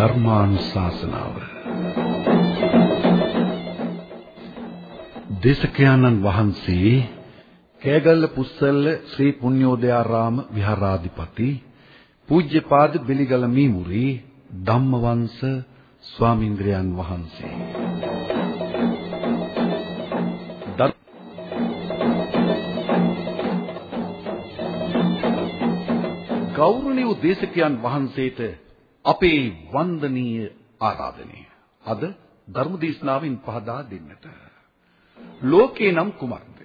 ධර්මානුශාසනාව. දේශකයන්න් වහන්සේ කෑගල්ල පුස්සල්ල ශ්‍රී පුණ්‍යෝදයාරාම විහාරාධිපති පූජ්‍යපාද බෙලිගල මීමුරි ධම්මවංශ ස්වාමීන්ද්‍රයන් වහන්සේ. ගෞරවනීය දේශකයන් වහන්සේට අපේ වන්දනීය ආරාධනය. අද ධර්මදේශනාවෙන් පහදා දෙන්නට. ලෝකේ නම් කුමක්ද?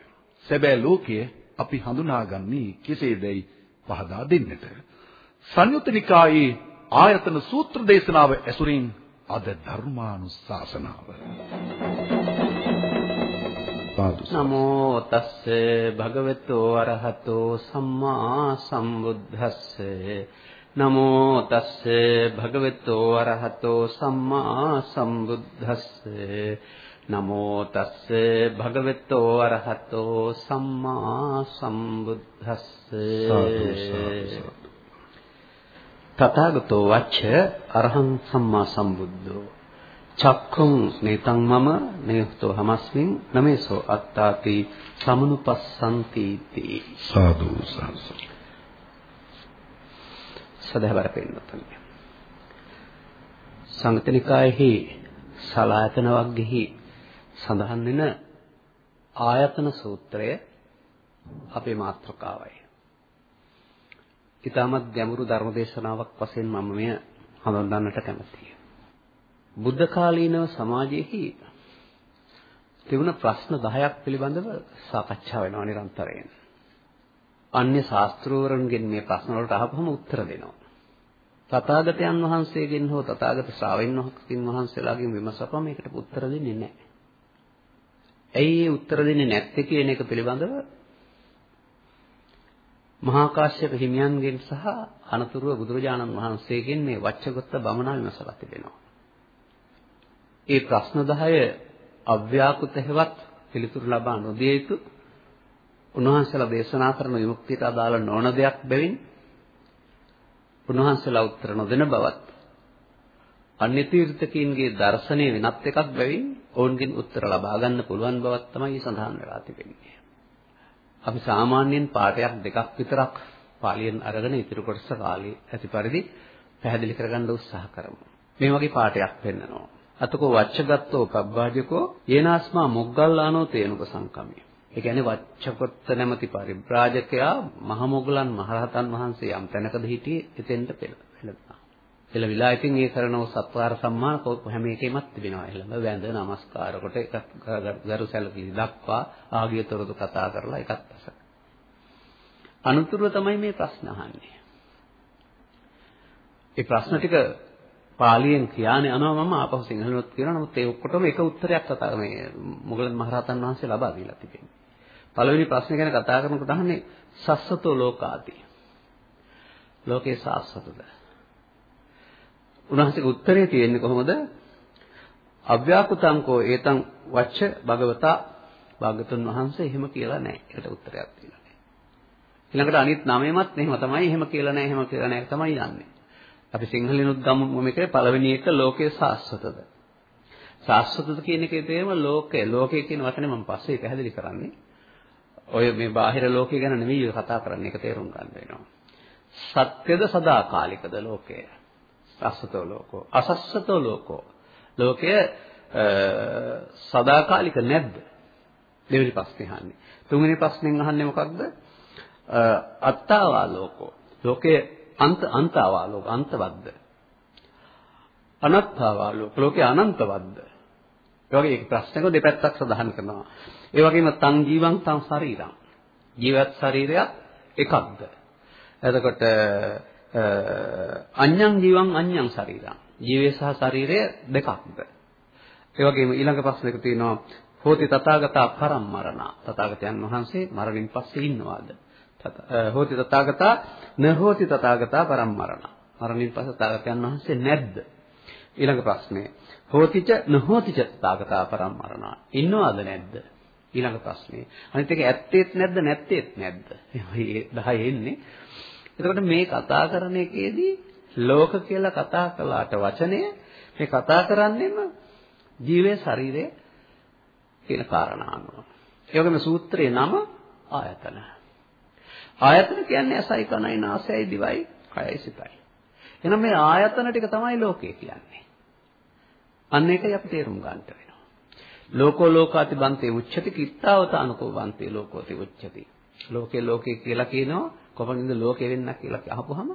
සැබෑ ලෝකය අපි හඳුනාගන්නේ කෙසේදයි පහදා දෙන්නට. සංයුත් නිකායේ ආයතන සූත්‍ර දේශනාව ඇසුරින් අද ධර්මානුශාසනාව. නමෝ තස්ස භගවතු අරහතෝ සම්මා සම්බුද්දස්ස නමෝ තස්ස භගවතු අරහතෝ සම්මා සම්බුද්දස්ස. නමෝ තස්ස භගවතු අරහතෝ සම්මා සම්බුද්දස්ස. තථාගතෝ වච්ච අරහං සම්මා සම්බුද්ධෝ චක්ඛුං නේතං මම නේහතෝ හමස්මින් නමේසෝ අත්තාති සමනුපස්සන්ති තී සාදු සාසු සදහවර පෙන්නතුනි සංගතනිකායෙහි සලායතන වග්ගෙහි සඳහන් වෙන ආයතන සූත්‍රය අපේ මාතෘකාවයි. ඊටමත් ගැඹුරු ධර්මදේශනාවක් වශයෙන් මම මෙය හඳුන්වන්නට කැමතියි. බුද්ධ කාලීනව සමාජයේහි තිබුණ ප්‍රශ්න 10ක් පිළිබඳව සාකච්ඡා වෙනවා නිරන්තරයෙන්. අන්‍ය ශාස්ත්‍රවරුන්ගෙන් මේ ප්‍රශ්න වලට අහපුවම උත්තර දෙනවා. තථාගතයන් වහන්සේගෙන් හෝ තථාගත ශ්‍රාවීන් වහන්සේලාගෙන් විමසපම මේකට උත්තර දෙන්නේ නැහැ. ඇයි ඒ උත්තර දෙන්නේ නැත්තේ කියන එක පිළිබඳව මහා කාශ්‍යප හිමියන්ගෙන් සහ අනතුරුව බුදුරජාණන් වහන්සේගෙන් මේ වච්චගොත්ත බමනා විමසලා තිබෙනවා. ඒ ප්‍රශ්න 10 අව්‍යාකෘත හේවත් පිළිතුරු ලබා නොදිය යුතු උන්වහන්සේලා දේශනා කරන විමුක්තියට අදාළ නොවන දෙයක් බැවින් උන්වහන්සේලා උත්තර නොදෙන බවත් අන්‍ය තීර්ථකීන්ගේ දර්ශනය වෙනත් එකක් බැවින් ඔවුන්ගෙන් උත්තර ලබා ගන්න පුළුවන් බවක් තමයි සඳහන් වෙලා තිබෙන්නේ. අපි සාමාන්‍යයෙන් පාඩයක් දෙකක් විතරක් පාලියෙන් අරගෙන ඉතුරු කොටස කාලේ ඇති පරිදි පැහැදිලි කරගන්න උත්සාහ කරමු. මේ වගේ පාඩයක් පෙන්නනවා. අතකෝ වච්චගත්තෝ පබ්බාජකෝ යේනාස්මා මොග්ගල්ලානෝ තේනුක සංකම්ය. ඒ කියන්නේ වච්චකොත්ත නැමැති පරිබ්‍රාජකයා මහ මොග්ගලන් මහරහතන් වහන්සේ යම් තැනකද හිටියේ එතෙන්ට පෙළෙනවා. එළවිලා ඉතින් ඒ කරන සත්වාර සම්මාන හැම එකෙමත් තිබෙනවා. එළඹ වැඳ නමස්කාර කොට එකක් ගරු සැලකිලි දක්වා ආගිය තොරතු කතා කරලා එකත් අස. අනුතුරුව තමයි මේ ප්‍රශ්න අහන්නේ. ඒ ප්‍රශ්න ටික පාලියෙන් කියන්නේ අනවා මම ආපහු සිංහලෙන්වත් කියනවා නමුත් ඒ ඔක්කොටම එක උත්තරයක් කතා මේ මොගලන් මහරහතන් වහන්සේ ලබා දීලා තිබෙනවා. පළවෙනි ප්‍රශ්නේ ගැන කතා කරනකොට අහන්නේ සස්සතෝ ලෝකාති. ලෝකේ සාස්වතද? උන්වහන්සේගේ උත්තරේ තියෙන්නේ කොහොමද? අව්‍යාකෘතංකෝ ඒතං වච්ච භගවතා භාගතුන් වහන්සේ එහෙම කියලා නැහැ. ඒකට උත්තරයක් තියෙනවා. ඊළඟට අනිත් නමෙමත් එහෙම තමයි එහෙම කියලා නැහැ එහෙම කියලා නැහැ තමයි යන්නේ. අපි සිංහලෙනුත් ගමු මේකේ පළවෙනි එක ලෝකයේ සාස්වතද. සාස්වතද කියන එකේ තේම ලෝකය. ලෝකය කියන වචනේ මම පස්සේ පැහැදිලි කරන්නේ. ඔය මේ බාහිර ලෝකය ගැන නෙමෙයි කතා කරන්නේ. ඒක තේරුම් ගන්න වෙනවා. සත්‍යද සදාකාලිකද ලෝකය. අසතෝ ලෝකෝ. අසස්සතෝ ලෝකෝ. ලෝකය සදාකාලික නැද්ද? දෙවෙනි ප්‍රශ්නේ අහන්නේ. තුන්වෙනි ප්‍රශ්نين අහන්නේ මොකක්ද? අත්තාවා ලෝකෝ. ලෝකයේ අන්ත අන්තාවා ලෝක අන්තවත්ද? අනත්තාවා ලෝක. ලෝකයේ අනන්තවත්ද? ඒ වගේ ප්‍රශ්නක දෙපැත්තක් සඳහන් කරනවා ඒ වගේම තං ජීවං තං ශරීරං ජීවත් ශරීරයක් එකක්ද එතකොට අඤ්ඤං ජීවං අඤ්ඤං ශරීරං ජීවේ සහ ශරීරය දෙකක්ද ඒ වගේම ඊළඟ ප්‍රශ්නයක තියෙනවා හෝති තථාගතා පරම්මරණ තථාගතයන් වහන්සේ මරණින් පස්සේ ඉන්නවාද හෝති තථාගතා න හෝති තථාගතා පරම්මරණ. මරණින් පස්සේ තථාගතයන් වහන්සේ නැද්ද? ඊළඟ ප්‍රශ්නේ. හෝතිච නහෝතිච තථාගතා පරම්මරණ. ඉන්නවද නැද්ද? ඊළඟ ප්‍රශ්නේ. අනිත් එක ඇත්තේත් නැද්ද නැත්තේත් නැද්ද? මේ 10 එන්නේ. එතකොට මේ කතා කරන එකේදී ලෝක කියලා කතා කළාට වචනය මේ කතා කරන්නේම ජීවයේ ශරීරයේ කියන කාරණාව. ඒ වගේම සූත්‍රයේ නම ආයතන. ආයතන කියන්නේ ඇසයි කනයි නාසයයි දිවයි කයයි සිතයි. එහෙනම් මේ ආයතන ටික තමයි ලෝකය කියන්නේ. අන්න ඒකයි අපි තේරුම් ගන්නට වෙනවා. ලෝකෝ ලෝකාති බන්තේ උච්චති කිත්තාවතානකෝ බන්තේ ලෝකෝති උච්චති. ලෝකේ ලෝකේ කියලා කියනවා කොහොමද ලෝකෙ වෙන්න කියලා අහපුවහම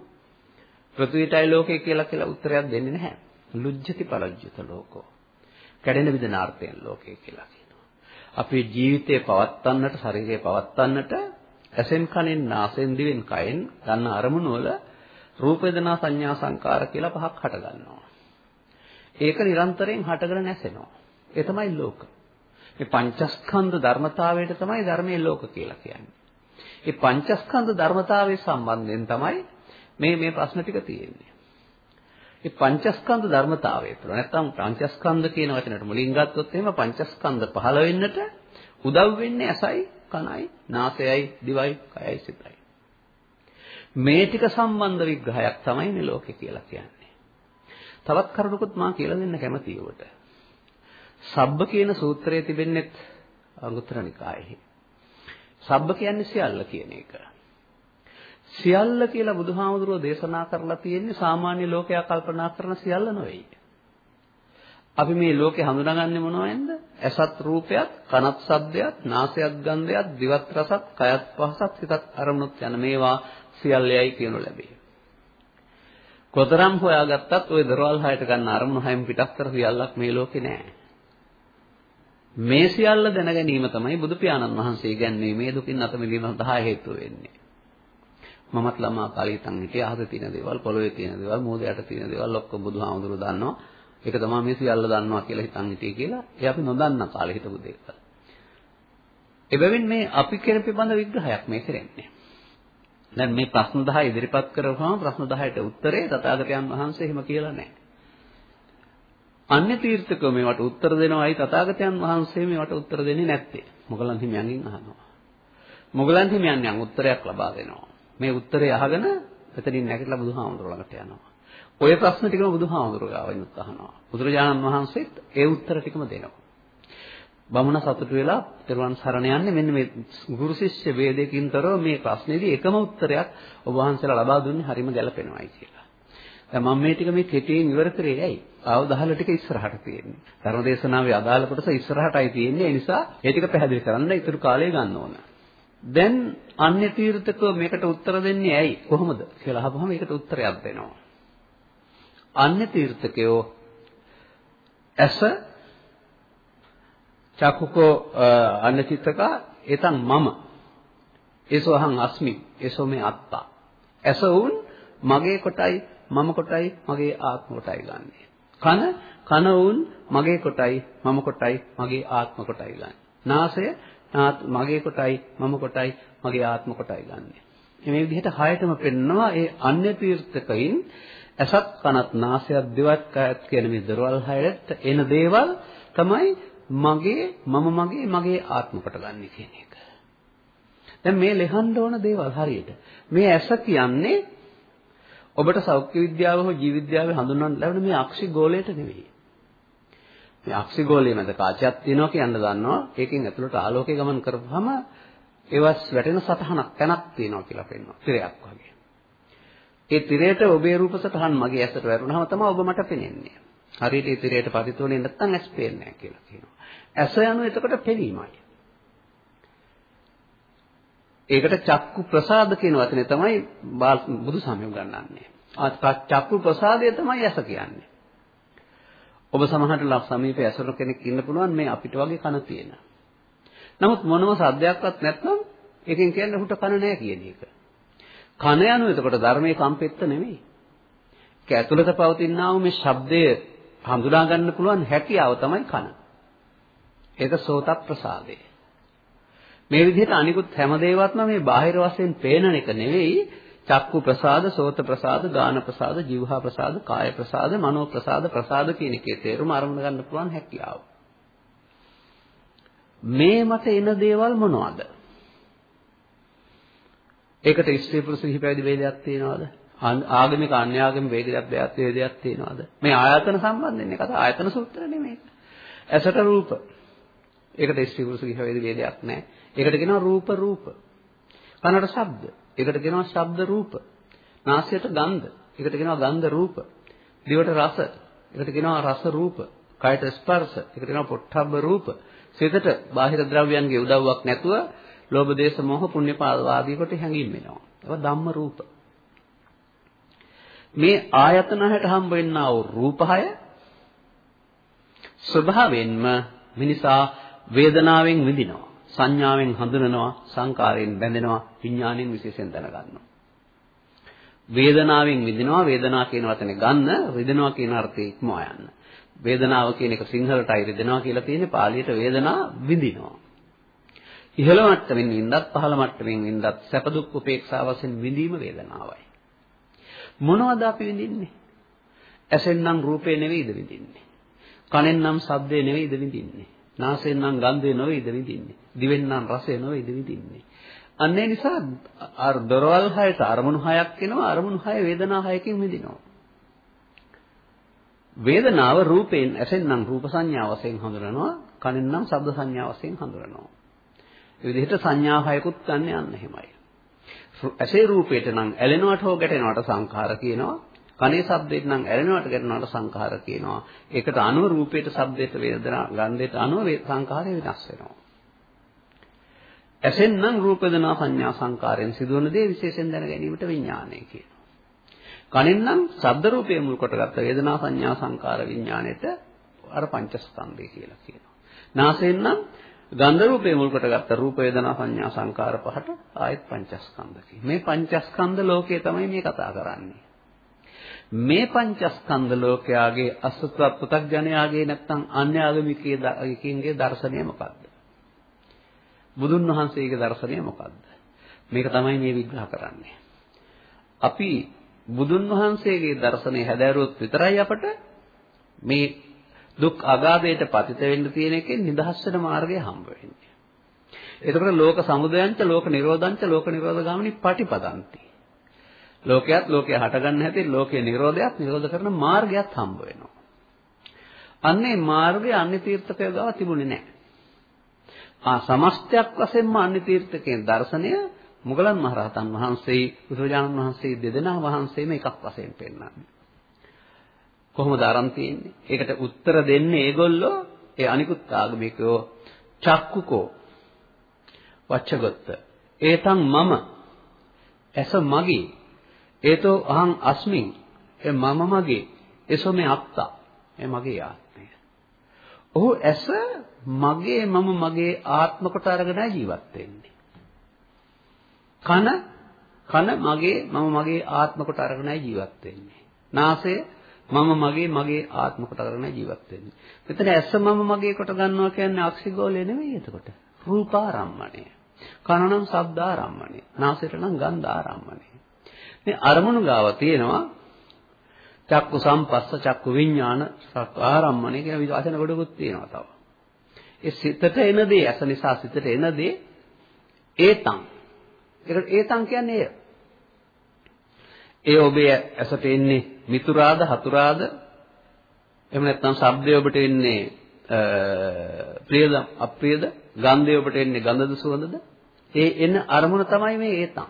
පෘථිවියටයි ලෝකේ කියලා කියලා උත්තරයක් දෙන්නේ නැහැ. ලුජ්ජති පලජ්ජත ලෝකෝ. කැඩෙන විදින අර්ථයෙන් ලෝකේ කියලා කියනවා. අපේ ජීවිතේ පවත්වන්නට ශරීරය පවත්වන්නට ඇසෙන් කනෙන් නාසෙන් දිවෙන් කයෙන් ගන්න අරමුණු වල රූප වේදනා සංඥා සංකාර කියලා පහක් හට ගන්නවා. ඒක නිරන්තරයෙන් හටගෙන නැසෙනවා. ඒ තමයි ලෝක. මේ පංචස්කන්ධ ධර්මතාවයට තමයි ධර්මයේ ලෝක කියලා කියන්නේ. මේ පංචස්කන්ධ ධර්මතාවයේ සම්බන්ධයෙන් තමයි මේ මේ ප්‍රශ්න ටික තියෙන්නේ. මේ පංචස්කන්ධ ධර්මතාවය තුළ නැත්නම් පංචස්කන්ධ කියන වචනයට මුලින් ගත්තොත් එහෙම පංචස්කන්ධ පහළ වෙන්නට උදව් වෙන්නේ ඇසයි, කනයි, නාසයයි, දිවයි, කයයි, සිතයි. මේ ටික සම්බන්ධ විග්‍රහයක් තමයි මේ ලෝකේ කියලා කියන්නේ. තවත් කරුණකුත් මා කියලා දෙන්න කැමතියි ඔබට. සබ්බ කියන සූත්‍රයේ තිබෙන්නේ අංගුත්තර නිකායේ. සබ්බ කියන්නේ සියල්ල කියන එක. සියල්ල කියලා බුදුහාමුදුරුවෝ දේශනා කරලා තියෙන්නේ සාමාන්‍ය ලෝකයා කල්පනා කරන සියල්ල නෙවෙයි. අපි මේ ලෝකේ හඳුනාගන්නේ මොනවෙන්ද? ඇසත් රූපයත්, කනත් ශබ්දයත්, නාසයත් ගන්ධයත්, දිවත් රසත්, කයත් පහසත්, හිතත් අරමුණුත් යන මේවා සියල්ලයි කියනු ලැබේ. කොතරම් හොයාගත්තත් ওই දරවල් හයට ගන්න අරමුණු හයම පිටක් කර සියල්ලක් මේ ලෝකේ නැහැ. මේ සියල්ල දැන ගැනීම තමයි බුදු පියාණන් වහන්සේ කියන්නේ මේ දුකින් අත මිදීම සඳහා හේතු වෙන්නේ. මමත් ළමා කාලේ ඉතින් හිටියේ අහසේ තියෙන දේවල්, පොළොවේ තියෙන දේවල්, මෝදයට තියෙන දේවල් ඔක්කොම බුදුහාමුදුරුවෝ දන්නවා. ඒක තමයි මේ සියල්ල දන්නවා කියලා හිතන් හිටියේ කියලා. ඒ අපි නොදන්න කාලේ හිටපු දෙයක්. එබැවින් මේ අපි කෙරෙහි පිළිබඳ විග්‍රහයක් මේ කරන්නේ. දැන් මේ ප්‍රශ්න 10 ඉදිරිපත් කරපුවාම ප්‍රශ්න 10ට උත්තරේ තථාගතයන් වහන්සේ එහෙම කියලා නැහැ. අන්‍ය තීර්ථකෝ මේවට උත්තර දෙනවායි තථාගතයන් වහන්සේ මේවට උත්තර දෙන්නේ නැත්තේ. මොගලන් හිමියන්ගෙන් අහනවා. මොගලන් හිමියන් උත්තරයක් ලබා දෙනවා. මේ උත්තරේ අහගෙන එතනින් නැගිටලා බුදුහාමුදුරුවෝ ළඟට යනවා. ඔය ප්‍රශ්න ටිකම බුදුහාමුදුරුවෝ ගාවින් අහනවා. බුදුරජාණන් වහන්සේත් ඒ උත්තර ටිකම දෙනවා. බමුණ සතුටු වෙලා ත්වන් සරණ යන්නේ මෙන්න මේ ගුරු ශිෂ්‍ය ભેදයකින්තරව මේ ප්‍රශ්නේදී එකම උත්තරයක් ඔබ වහන්සේලා ලබා දුන්නේ හරිම ගැළපෙනවායි කියලා. දැන් මම මේ ටික මේ කෙටියෙන් ඉවර කරේ ඇයි? ආව 10 ටික ඉස්සරහට තියෙන්නේ. ධර්මදේශනාවේ අදාළ කොටස ඉස්සරහටයි තියෙන්නේ. ඒ නිසා ඒ ටික පැහැදිලි කරන්න ඉතුරු කාලය ගන්න ඕන. දැන් අන්‍ය තීර්ථකව මේකට උත්තර දෙන්නේ ඇයි? කොහොමද කියලා අහපුවම ඒකට උත්තරයක් දෙනවා. අන්‍ය තීර්ථකයෝ ඇස චක්කුකෝ අන්නචිත්තකා එතන් මම. ඒසෝ අහං අස්මි. ඒසෝ මේ අත්තා. ඇස වුන් මගේ කොටයි මම කොටයි මගේ ආත්ම කොටයි ගන්නෙ. කන කන වුන් මගේ කොටයි මම කොටයි මගේ ආත්ම කොටයි ගන්නෙ. නාසය මගේ කොටයි මම කොටයි මගේ ආත්ම කොටයි ගන්නෙ. මේ විදිහට හයටම පෙන්නවා ඒ අන්‍ය තීර්ථකයින් ඇසත් කනත් නාසයත් දිවත් කයත් කියන මේ දරවල් හයට එන දේවල් තමයි මගේ මම මගේ මගේ ආත්ම කොටගන්නේ කියන එක. දැන් මේ ලෙහන්න ඕන දේවල් හරියට. මේ ඇස කියන්නේ ඔබට සෞඛ්‍ය විද්‍යාව හෝ ජීව විද්‍යාවේ හඳුන්වන්න ලැබෙන මේ අක්ෂි ගෝලයට නෙවෙයි. මේ අක්ෂි ගෝලයේ මැද කාචයක් තියෙනවා කියන්න දන්නවා. ඒකෙන් ඇතුළට ආලෝකය ගමන් කරපුවම ඒවස් වැටෙන සතහනක් තැනක් තියෙනවා කියලා පෙන්වනවා. තිරයක් වගේ. ඒ තිරයට ඔබේ රූප සතහන් මගේ ඇසට වැටුනහම තමයි ඔබ මට පෙනෙන්නේ. හරියට ඒ තිරයට පරිතෝනේ නැත්නම් ඇස් පේන්නේ නැහැ කියලා කියනවා. ඇස යනු එතකොට පෙනීමයි. ඒකට චක්කු ප්‍රසාද කියන වචනේ තමයි බුදු සමය ගන්නන්නේ. චක්කු ප්‍රසාදය තමයි ඇස කියන්නේ. ඔබ සමහරට ලක් සමීපයේ ඇසුරු කෙනෙක් ඉන්න පුළුවන් මේ අපිට වගේ කන තියෙන. නමුත් මොනම සද්දයක්වත් නැත්නම් එකෙන් කියන්නේ හුට කන නැහැ කියන එක. කන යනු එතකොට ධර්මයේ කම්පෙත්ත නෙමෙයි. ඒක ඇතුළත පවතිනා වූ මේ ශබ්දය හඳුනා ගන්න පුළුවන් හැකියාව තමයි කන. ඒක සෝත ප්‍රසාදය. මේ විදිහට අනිකුත් හැම දේවත්ම මේ බාහිර වශයෙන් පේන එක නෙවෙයි චක්කු ප්‍රසාද, සෝත ප්‍රසාද, ගාන ප්‍රසාද, જીවහා ප්‍රසාද, කාය ප්‍රසාද, මනෝ ප්‍රසාද ප්‍රසාද කියන එකේ තේරුම අරමුණ ගන්න පුළුවන් හැකියාව. මේ මත එන දේවල් මොනවද? ඒකට ස්ත්‍රී පුරුෂ හිපැවිදි ભેදයක් තියනවද? ආගමික අන්‍යාගමික වේගයක් දෙයක් වේදයක් තියෙනවද? මේ ආයතන සම්බන්ධයෙන් කතා ආයතන සූත්‍ර නෙමෙයි. ඇසට රූප. ඒකට ස්ත්‍රී පුරුෂ කිහ වේද වේදයක් නැහැ. ඒකට කියනවා රූප රූප. කනට ශබ්ද. ඒකට කියනවා ශබ්ද රූප. නාසයට ගන්ධ. ඒකට කියනවා ගන්ධ රූප. දිවට රස. ඒකට කියනවා රස රූප. කයට ස්පර්ශ. ඒකට කියනවා පොට්ටබ්බ රූප. සිතට බාහිර ද්‍රව්‍යයන්ගේ උදව්වක් නැතුව ලෝභ දේශ මොහ පුණ්‍ය පාවාදී කොට හැඟීම් වෙනවා. ඒවා ධම්ම රූප. මේ ආයතන හයට හම්බ වෙන්නා වූ රූපහය ස්වභාවයෙන්ම මිනිසා වේදනාවෙන් විඳිනවා. සංඥාවෙන් හඳුනනවා, සංකාරයෙන් බැඳෙනවා, විඥාණයෙන් විශේෂයෙන් දැනගන්නවා. වේදනාවෙන් විඳිනවා, වේදනාව කියන වචනේ ගන්න, රිදෙනවා කියන අර්ථය ඉක්මවා යන්න. වේදනාව කියන එක සිංහලටයි රිදෙනවා කියලා තියෙන්නේ පාලියට වේදනා විඳිනවා. ඉහළ මට්ටමින් වින්දත් පහළ මට්ටමින් වින්දත් සැප දුක් උපේක්ෂා වශයෙන් විඳීම වේදනාවයි. මොනවද අපි විඳින්නේ? ඇසෙන් නම් රූපේ නෙවෙයිද විඳින්නේ? කනෙන් නම් ශබ්දේ නෙවෙයිද විඳින්නේ? නාසයෙන් නම් ගන්ධේ නෙවෙයිද විඳින්නේ? දිවෙන් නම් රසය නෙවෙයිද විඳින්නේ? අන්න ඒ නිසා අර දොරවල් හයට අරමුණු හයක් එනවා අරමුණු හය වේදනා හයකින් විඳිනවා. වේදනාව රූපයෙන් ඇසෙන් නම් රූප සංඥා වශයෙන් හඳුනනවා කනෙන් නම් ශබ්ද සංඥා වශයෙන් හඳුනනවා. ඒ විදිහට සංඥා හයකුත් ගන්න යන්න එහෙමයි. ඇසේ රූපයට නම් ඇලෙනවට හෝ ගැටෙනවට සංඛාර කියනවා. කනේ ශබ්දයට නම් ඇලෙනවට ගැටෙනවට සංඛාර කියනවා. ඒකට අනුව රූපයට ශබ්දයට වේදනා ගන්ධයට අනුව සංඛාරය වෙනස් වෙනවා. ඇසෙන් නම් රූප වේදනා සංඥා සංකාරයෙන් සිදුවන දේ විශේෂයෙන් දැන ගැනීමට විඥානය කියනවා. කනෙන් නම් ශබ්ද රූපයේ මුල් කොටගත් වේදනා සංඥා සංකාර විඥාණයට අර පංචස්කන්ධය කියලා කියනවා. නාසයෙන් නම් ගන්ධ රූපේ මුල් කොටගත්ත රූප වේදනා සංඥා සංකාර පහට ආයත් පංචස්කන්ධ මේ පංචස්කන්ධ ලෝකයේ තමයි මේ කතා කරන්නේ. මේ පංචස්කන්ධ ලෝකයාගේ අසුත පු탁ජනයාගේ නැත්තම් අන්‍ය ආගමිකයේ දර්ශනය මොකක්ද? බුදුන් වහන්සේගේ දර්ශනය මොකක්ද? මේක තමයි මේ විග්‍රහ කරන්නේ. අපි බුදුන් වහන්සේගේ දර්ශනය හැදෑරුවොත් විතරයි අපට මේ දුක් අගාධයට පතිත වෙන්න තියෙන එකෙන් නිදහස් වෙන මාර්ගය හම්බ වෙන්නේ. එතකොට ලෝක සමුදයන්ච ලෝක නිරෝධංච ලෝක නිරෝධ ගාමිනී පටිපදಂತಿ. ලෝකයක් ලෝකය හටගන්න හැටි ලෝකයේ නිරෝධයක් නිරෝධ කරන මාර්ගයක් හම්බ වෙනවා. අන්නේ මාර්ගය අන්‍ය තීර්ථකය ගාව තිබුණේ නැහැ. ආ සමස්තයක් වශයෙන්ම අන්‍ය තීර්ථකයන් දර්ශනය මුගලන් මහරහතන් වහන්සේ බුදුරජාණන් වහන්සේ දෙදෙනා වහන්සේම එකක් වශයෙන් පෙන්වන්නේ. කොහොමද අරන් තියෙන්නේ? ඒකට උත්තර දෙන්නේ ඒගොල්ලෝ ඒ අනිකුත් ආගමිකයෝ චක්කුකෝ වච්චගොත්ත. ඒතං මම ඇස මගේ ඒතෝ අහං අස්මින් ඒ මම මගේ එසෝ මේ අත්තා ඒ මගේ ආත්මය. ඔහු ඇස මගේ මම මගේ ආත්ම කොට අරගෙන ජීවත් වෙන්නේ. කන කන මගේ මම මගේ ආත්ම කොට අරගෙන ජීවත් වෙන්නේ. නාසය මම මගේ මගේ ආත්ම කොට කරගෙන ජීවත් වෙන්නේ. මෙතන ඇස මම මගේ කොට ගන්නවා කියන්නේ අක්ෂිගෝලය නෙවෙයි එතකොට. රූපාරම්මණය. කනනම් ශබ්දාරම්මණය. නාසයට නම් ගන්ධාරම්මණය. මේ අරමුණු ගාව තියෙනවා චක්කු සම්පස්ස චක්කු විඥාන ආරම්මණය කියන වචන ගොඩකුත් තියෙනවා තව. ඒ සිතට එන දේ ඇස නිසා සිතට එන දේ ඒතං. ඒකට ඒතං කියන්නේ එය. ඒ ඔබේ ඇසට එන්නේ මිතුරාද හතුරාද? එහෙම නැත්නම් ශබ්දය ඔබට එන්නේ ප්‍රියද අප්‍රියද? ගන්ධය ඔබට එන්නේ ගඳද සුවඳද? ඒ එන අරමුණ තමයි මේ ඒතං.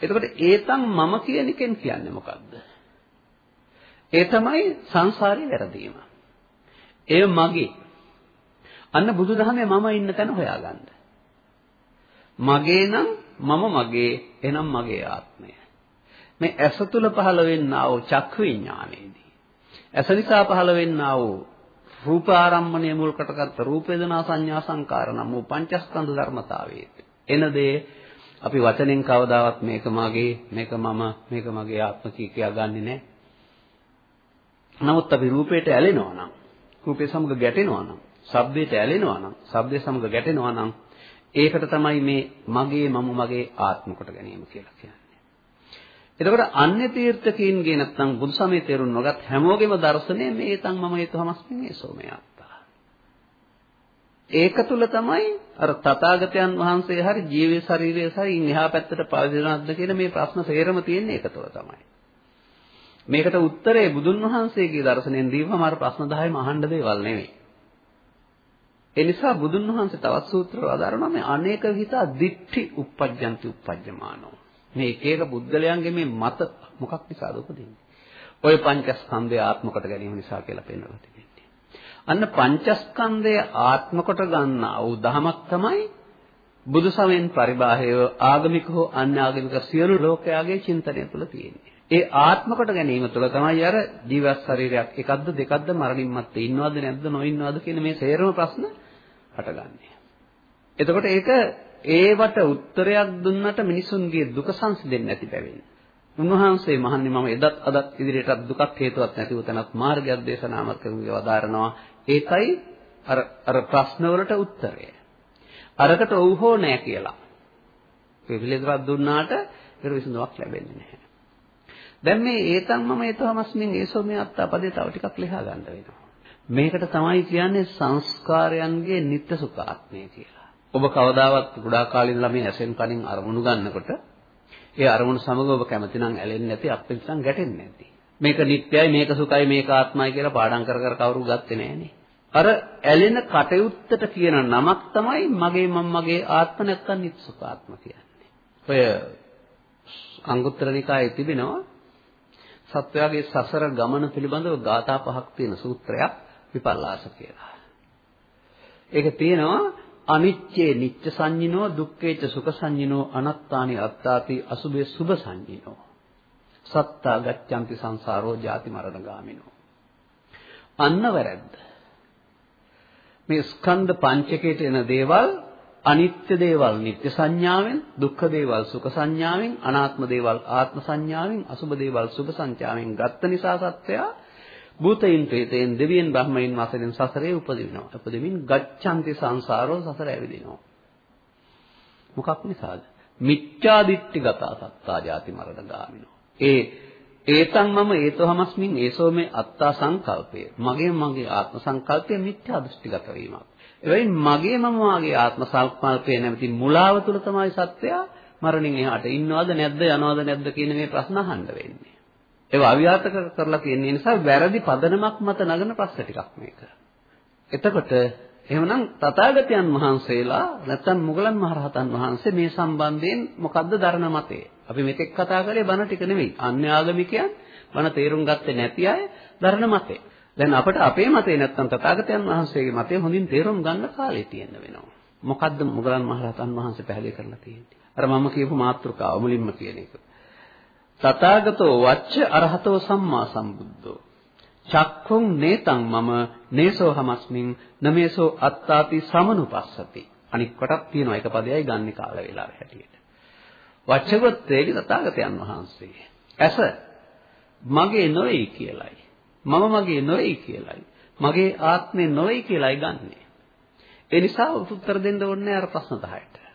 එතකොට ඒතං මම කියන එකෙන් කියන්නේ මොකක්ද ඒ තමයි සංසාරේ වැරදීම. ඒ මගේ. අන්න බුදුදහමේ මම ඉන්න තැන හොයාගන්න. මගේ නම් මම මගේ එනම් මගේ ආත්මය මේ ඇස තුල පහළ වෙන්නා වූ චක්ඛු විඥානයේදී ඇස නිසා පහළ වෙන්නා වූ රූපාරම්මණය මුල් කොටගත් රූප වේදනා සංඥා සංකාර නම් වූ පංචස්කන්ධ ධර්මතාවයේ එන දේ අපි වචනෙන් කවදාවත් මේක මගේ මේක මම මේක මගේ ආත්ම කී කියා ගන්නෙ නෑ. නමුත් අපි රූපයට ඇලෙනවා නම් රූපේ සමග ගැටෙනවා නම් ශබ්දයට ඇලෙනවා නම් ශබ්දේ සමග ගැටෙනවා නම් ඒකට තමයි මේ මගේ මම මගේ ආත්ම කොට ගැනීම කියලා කියන්නේ. එතකොට අන්‍ය තීර්ථකීන්ගේ නැත්නම් බුදු සමයේ තේරුම් නොගත් හැමෝගෙම දර්ශනය මේ තන් මම හේතුමස්මින් ඒසෝ මේ අත්තා. ඒක තුල තමයි අර තථාගතයන් වහන්සේ හරි ජීවේ ශරීරය සහ ඉන් එහා පැත්තට පවතිනවද කියන මේ ප්‍රශ්න සේරම තියෙන්නේ ඒක තුල තමයි. මේකට උත්තරේ බුදුන් වහන්සේගේ දර්ශනයෙන් දීවම අර ප්‍රශ්න 10ම අහන්න දේවල් නෙවෙයි. ඒ නිසා බුදුන් වහන්සේ තවත් සූත්‍ර වදාරනවා මේ අනේක විහිතා දිට්ඨි uppajjanti uppajjamaano. මේ එක එක බුද්ධලයන්ගේ මේ මත මොකක් නිසාද උපදින්නේ? ඔය පංචස්කන්ධය ආත්ම කොට ගැනීම නිසා කියලා පෙන්වලා තිබෙන්නේ. අන්න පංචස්කන්ධය ආත්ම කොට ගන්නා වූ දහමක් තමයි බුදු සමයෙන් පරිබාහිරව ආගමික හෝ අන්‍ය ආගමික සියලු ලෝකයාගේ චින්තනය තුළ තියෙන්නේ. ඒ ආත්ම කොට ගැනීම තුළ තමයි අර ජීවත් ශරීරයක් එකක්ද දෙකක්ද මරණින් මත්තේ ඉන්නවද නැද්ද නොඉන්නවද කියන මේ සේරම ප්‍රශ්න හටගන්නේ. එතකොට ඒක ඒවට උත්තරයක් දුන්නට මිනිසුන්ගේ දුක සංසිඳෙන්නේ නැති බැවින්. උන්වහන්සේ මහන්නේ මම එදත් අදත් ඉදිරියටත් දුකක් හේතුවක් නැතිව තනත් මාර්ගයක් දේශනාමත් කරුගේ වදාරනවා. ඒකයි අර අර ප්‍රශ්නවලට උත්තරය. අරකට ඔව් හෝ නැහැ කියලා. ඒ පිළිතුරක් දුන්නාට ඒක විසඳුමක් ලැබෙන්නේ නැහැ. දැන් මේ ඒතම් මම ඒතමස්මින් ඒසෝ මේ අත්තාපදේ තව ටිකක් ලියා ගන්න වෙනවා. මේකට තමයි කියන්නේ සංස්කාරයන්ගේ නිත්‍ය සුඛාත්මය කියලා. ඔබ කවදාවත් කුඩා කාලේ ඉඳලා මේ ඇසෙන් කනින් අරමුණු ගන්නකොට ඒ අරමුණු සමග ඔබ කැමති නම් ඇලෙන්නේ නැති අපිටසන් ගැටෙන්නේ නැති. මේක නිත්‍යයි මේක සුඛයි මේක ආත්මයි කියලා පාඩම් කර කර කවුරු ගත්තේ නැහනේ. අර ඇලෙන කටයුත්තට කියන නමක් තමයි මගේ මම මගේ ආත්ම නැත්තම් නිත්‍ය සුඛාත්ම කියන්නේ. ඔය අංගුත්තර නිකායේ තිබෙනවා සත්වයාගේ සසර ගමන පිළිබඳව ගාථා පහක් තියෙන සූත්‍රයක් විපල්ලාස කියලා. ඒක තියෙනවා අනිච්චේ නිච්ච සංඤිනෝ දුක්ඛේච සුඛ සංඤිනෝ අනත්තානි අත්තාති අසුභේ සුභ සංඤිනෝ. සත්තා ගච්ඡanti සංසාරෝ ජාති මරණ ගාමිනෝ. අන්න වැරද්ද මේ ස්කන්ධ පංචකයට එන දේවල් අනිත්‍ය දේවල් නිත්‍ය සංඥාවෙන් දුක්ඛ දේවල් සුඛ සංඥාවෙන් අනාත්ම දේවල් ආත්ම සංඥාවෙන් අසුභ දේවල් සුභ සංඥාවෙන් ගත්ත නිසා සත්‍යය භූතයින් ප්‍රේතයන් දෙවියන් බ්‍රහ්මයන් වශයෙන් සසරේ උපදිනවා. උපදෙමින් ගච්ඡanti සංසාරෝ සසර ඇවිදිනවා. මොකක් නිසාද? මිච්ඡා දිට්ඨිගත සත්තා ජාති මරණ ගාමිනෝ. ඒ ඒතන් මම ඒතෝහමස්මින් ඒසෝ මේ අත්තා සංකල්පය. මගේ මගේ ආත්ම සංකල්පය මිත්‍යා දෘෂ්ටිගත වීමක්. එවෙයින් මගේ මම මාගේ ආත්ම සංකල්පය නැමැති මුලාව තුල තමයි සත්‍යය මරණින් එහාට ඉන්නවද නැද්ද යනවද නැද්ද කියන මේ ප්‍රශ්න අහන්න වෙන්නේ. ඒවා අවියාතක කරලා තියෙන නිසා වැරදි පදනමක් මත නගන ප්‍රශ්න ටිකක් මේක. එතකොට එහෙමනම් තථාගතයන් වහන්සේලා නැත්නම් මුගලන් මහරහතන් වහන්සේ මේ සම්බන්ධයෙන් මොකද්ද දරන මතය? අපි මෙතෙක් කතා කරේ බණ ටික නෙවෙයි. අන්‍ය ආගමිකයන් බණ තේරුම් ගත්තේ නැති අය දරන මතය. දැන් අපිට අපේ මතය නැත්නම් තථාගතයන් වහන්සේගේ මතය හොඳින් තේරුම් ගන්න කාලය තියෙන්න වෙනවා. මොකද්ද මුගලන් මහරහතන් වහන්සේ පැහැදිලි කරලා තියෙන්නේ? අර මම කියපු මාතෘකාව මුලින්ම කියන එක. තථාගතෝ වච්ච අරහතෝ සම්මා සම්බුද්ධෝ. චක්ඛුං නේතං මම නේසෝ හමස්මින් නමේසෝ අත්තාති සමනුපස්සති. අනික් කොටක් තියෙනවා එක පදයයි ගන්න කාල වේලාව හැටියට. වච්චගොත්තේගේ තථාගතයන් වහන්සේ. ඇස මගේ නොවේ කියලයි. මම මගේ නොවේ කියලයි. මගේ ආත්මේ නොවේ කියලයි ගන්නෙ. ඒ නිසා උත්තර දෙන්න ඕනේ අර ප්‍රශ්න 10ට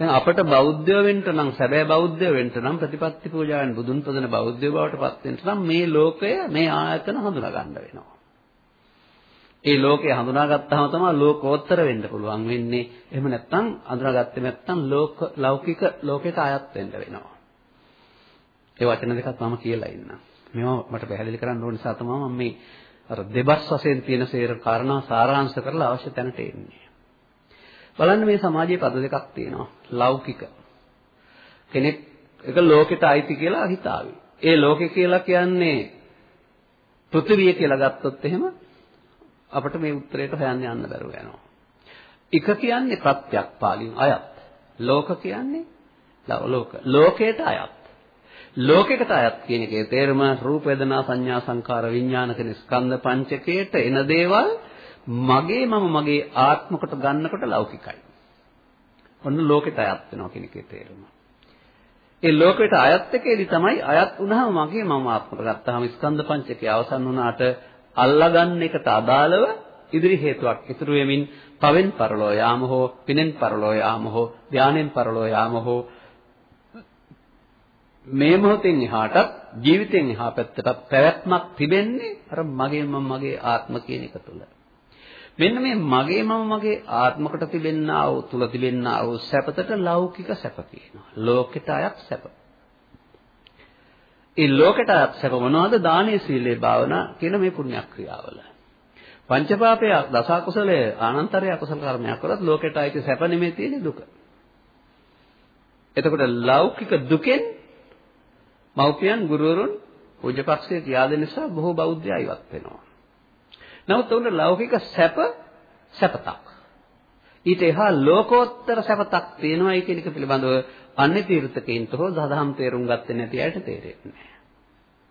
දැන් අපට බෞද්ධය වෙන්න නම් සැබෑ බෞද්ධය වෙන්න නම් ප්‍රතිපත්ති පූජාවෙන් බුදුන් පදන බෞද්ධය බවට පත් වෙන්න නම් මේ ලෝකය මේ ආයතන හඳුනා ගන්න වෙනවා. ඒ ලෝකය හඳුනාගත්තාම තමයි ලෝකෝත්තර වෙන්න පුළුවන් වෙන්නේ. එහෙම නැත්නම් හඳුනාගත්තේ නැත්නම් ලෝක ලෞකික ලෝකයට අයත් වෙන්න වෙනවා. ඒ වචන දෙකක් මම කියලා ඉන්නම්. මේවා මට පැහැදිලි කරන්න ඕන නිසා තමයි මම මේ අර දෙබස් වශයෙන් තියෙන සේර කාරණා සාරාංශ කරලා අවශ්‍ය තැනට එන්නේ. බලන්න මේ සමාජයේ පද දෙකක් තියෙනවා. ලෞකික. කෙනෙක් එක ලෝකෙට අයිති කියලා හිතාවි. ඒ ලෝකෙ කියලා කියන්නේ පෘථිවිය කියලා ගත්තොත් එහෙම අපිට මේ උත්තරයට හොයන්න යන්න බැරුව යනවා. එක කියන්නේ ප්‍රත්‍යක් පාලින් අයත්. ලෝක කියන්නේ ලෝක. ලෝකයට අයත්. ලෝකයකට අයත් කියන එකේ තේරුම රූප වේදනා සංඥා සංකාර විඥාන කියන ස්කන්ධ පංචකයට එන දේවල් මගේ මම මගේ ආත්ම කොට ගන්නකොට ලෞකිකයි. ඔන්න ලෝකෙට අයත් වෙනවා කියන එකේ තේරුම. ඒ ලෝකෙට අයත් එකේදී තමයි අයත් වුණාම මගේ මම ආත්ම කොට ගත්තාම ස්කන්ධ පංචකය අවසන් වුණාට අල්ලගන්න එකට අදාළව ඉදිරි හේතුවක් ඉතුරු වෙමින් පවෙන් පරලෝ යාම හෝ පිනෙන් පරලෝ යාම හෝ ධානයෙන් පරලෝ යාම හෝ මේ මොහොතෙන් එහාටත් ජීවිතෙන් එහා පැත්තටත් පැවැත්මක් තිබෙන්නේ අර මගේ මම මගේ ආත්ම කියන එක තුළ. මෙන්න මේ මගේ මම මගේ ආත්මකට තිබෙන්නා වූ තුල තිබෙන්නා වූ සැපතට ලෞකික සැප කියනවා. ලෝකෙට අයත් සැප. ඒ ලෝකෙට අයත් සැප මොනවද? දානීය සීලේ භාවනා කියන මේ පුණ්‍ය ක්‍රියාවල. පංචපාපය දස කුසලයේ ආනන්තරය අකුසල කර්මයක් කරත් ලෝකෙට අයිති සැප නෙමෙයි තියෙන්නේ දුක. එතකොට ලෞකික දුකෙන් මව්පියන් ගුරුවරුන් පූජ්‍යපක්ෂයේ කියා දෙන නිසා බොහෝ බෞද්ධයෝ ඉවත් වෙනවා. නමුත් උන්ට ලෞකික සැප සැපතක්. ඊට එහා ලෝකෝත්තර සැපතක් තියෙනවායි කියන එක පිළිබඳව අන්‍ය තීර්ථකයින්ට හෝ දහදහම් තේරුම් ගත්තේ නැති අයට තේරෙන්නේ නැහැ.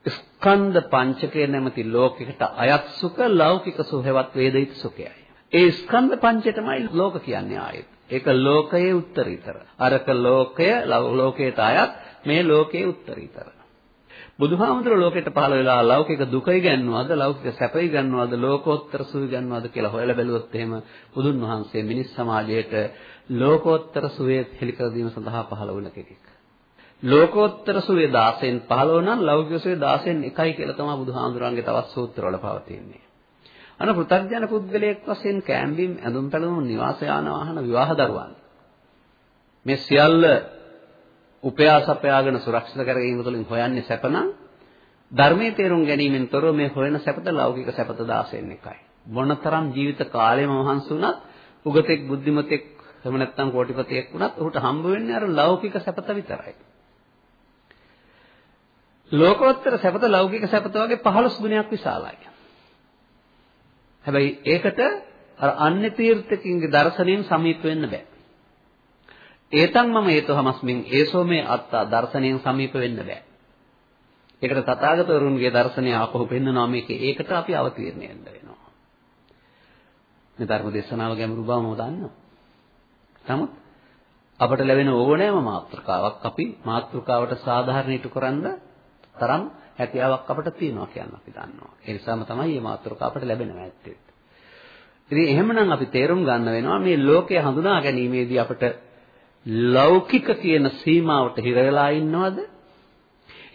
ස්කන්ධ පංචකය නැමැති ලෝකයකට අයත් සුඛ ලෞකික සුඛවත් වේදිත සුඛයයි. ඒ ස්කන්ධ පංචයටමයි ලෝක කියන්නේ ආයෙත්. ඒක ලෝකයේ උත්තරීතර. අරක ලෝකය ලෝකයට අයත් මේ ලෝකයේ උත්තරීතර. බුදුහාමුදුර ලෝකෙට පහළ වෙලා ලෞකික දුකයි ගන්නවද ලෞකික සැපයි ගන්නවද ලෝකෝත්තර සුවය ගන්නවද කියලා හොයලා බැලුවොත් එහෙම බුදුන් වහන්සේ මිනිස් සමාජයට ලෝකෝත්තර සුවය හෙළිකර දීම සඳහා පහළ වුණ කෙනෙක්. ලෝකෝත්තර සුවය 16න් 15 නම් ලෞකික සුවය 16න් එකයි කියලා තමයි බුදුහාමුදුරන්ගේ තවත් සූත්‍රවල පවතින්නේ. අන පෘථග්ජන පුද්ගලයෙක් වශයෙන් කැම්බිම් ඇඳුම් පැළඳුම් නිවාස යාන වාහන විවාහ දරුවන් මේ සියල්ල උපයාසපයාගෙන සුරක්ෂිත කර ගැනීම තුළින් හොයන්නේ සැපනම් ධර්මයේ තේරුම් ගැනීමෙන් තොරව මේ හොයන සැපත ලෞකික සැපත 16න් එකයි. මොනතරම් ජීවිත කාලෙම මහන්සි වුණත් උගතෙක් බුද්ධිමතෙක් එහෙම නැත්නම් කෝටිපතියෙක් වුණත් ඔහුට හම්බ වෙන්නේ අර ලෞකික සැපත විතරයි. ලෝකෝත්තර සැපත ලෞකික සැපත වගේ 15 ගුණයක් විශාලයි. හැබැයි ඒකට අර අන්‍ය තීර්ථකින්ගේ දර්ශනයෙන් සමීප වෙන්න බෑ. ඒතන් මම හේතුවමස්මින් ඒසෝ මේ අත්තා දර්ශනයෙන් සමීප වෙන්න බෑ. ඒකට තථාගතවරුන්ගේ දර්ශනය ආපහු පෙන්වනවා මේක ඒකට අපි අවතීර්ණය වෙන්න වෙනවා. මේ ධර්ම දේශනාව ගැඹුරු බව මම දන්නවා. නමුත් අපට ලැබෙන ඕනෑම මාත්‍රකාවක් අපි මාත්‍රකාවට සාධාරණීට කරන්න තරම් හැකියාවක් අපට තියෙනවා කියන අපි දන්නවා. ඒ නිසාම තමයි මේ මාත්‍රකාව අපට ලැබෙනවා ඇත්තේ. ඉතින් එහෙමනම් අපි තේරුම් ගන්න වෙනවා මේ ලෝකය හඳුනා ගැනීමේදී අපට ලෞකික කියන සීමාවට හිර වෙලා ඉන්නවද?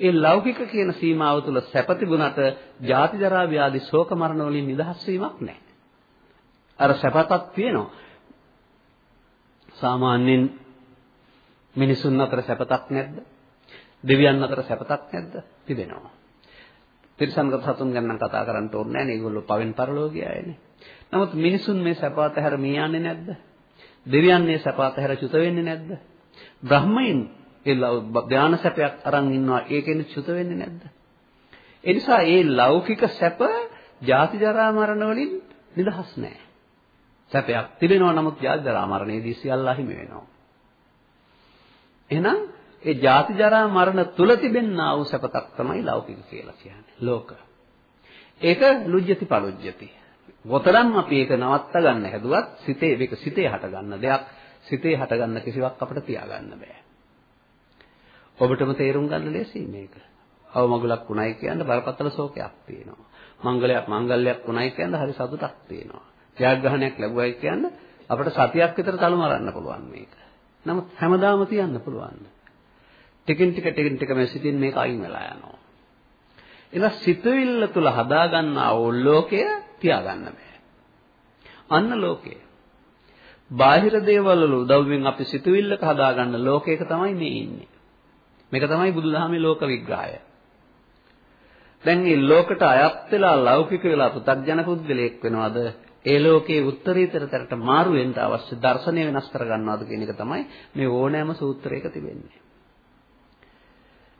ඒ ලෞකික කියන සීමාව තුළ සැප තිබුණට ජාති ජරා ව්‍යාධි ශෝක මරණ වලින් නිදහස් වීමක් නැහැ. අර සැපතක් තියෙනවා. සාමාන්‍යයෙන් මිනිසුන් අතර සැපතක් නැද්ද? දෙවියන් අතර සැපතක් නැද්ද? තිබෙනවා. තිරිසන්ගත සතුන් ගැන නම් කතා කරන්න ඕනේ නැහැ නේ. ඒගොල්ලෝ පවෙන් පරලෝකිය අයනේ. නමුත් මිනිසුන් මේ සැපත හැර මිය යන්නේ නැද්ද? දෙවියන් මේ සැප අතහැර චුත වෙන්නේ නැද්ද? බ්‍රහ්මයන් ඒ ධානා සැපයක් අරන් ඉන්නවා ඒකෙන් චුත වෙන්නේ නැද්ද? ඒ නිසා මේ ලෞකික සැප ජාති ජරා මරණ වලින් නිදහස් නැහැ. සැපයක් තිබෙනවා නමුත් ජාති ජරා මරණයේදී සියල්ල අහිමි වෙනවා. එහෙනම් ඒ ජාති ජරා මරණ තුල තිබෙනා වූ සැපතක් තමයි ලෞකික කියලා කියන්නේ. ලෝක. ඒක ලුජ්ජති පලුජ්ජති. කොතරම් අපි ඒක නවත්ත ගන්න හැදුවත් සිතේ මේක සිතේ හට ගන්න දෙයක් සිතේ හට ගන්න කිසිවක් අපිට තියාගන්න බෑ. ඔබටම තේරුම් ගන්න ලේසි මේක. අවමගුලක් වුණයි කියන්නේ බරපතල ශෝකයක් තියෙනවා. මංගලයක් මංගල්‍යයක් වුණයි කියන්නේ හරි සතුටක් තියෙනවා. ජයග්‍රහණයක් ලැබුවයි කියන්නේ අපිට සතියක් විතර තලු මරන්න පුළුවන් මේක. නමුත් හැමදාම තියන්න පුළුවන්. ටිකින් ටික ටිකින් ටික මේ සිතින් මේක අයින් වෙලා යනවා. එලා සිතවිල්ල තුල හදාගන්නා ඕ ලෝකය තියාගන්න බෑ. අන්න ලෝකය. බාහිර දේවල් වල උදව්වෙන් අපි සිතුවිල්ලක හදාගන්න ලෝකයක තමයි මේ ඉන්නේ. මේක තමයි බුදුදහමේ ලෝක විග්‍රහය. දැන් මේ ලෝකට අයත් වෙලා ලෞකික වෙලා පුතග්ජන පුද්ගලයෙක් වෙනවද? ඒ ලෝකයේ උත්තරීතර තැනට මාරු වෙන්න අවශ්‍ය දර්ශනය වෙනස් කර ගන්නවද කියන එක තමයි මේ ඕනෑම සූත්‍රයක තිබෙන්නේ.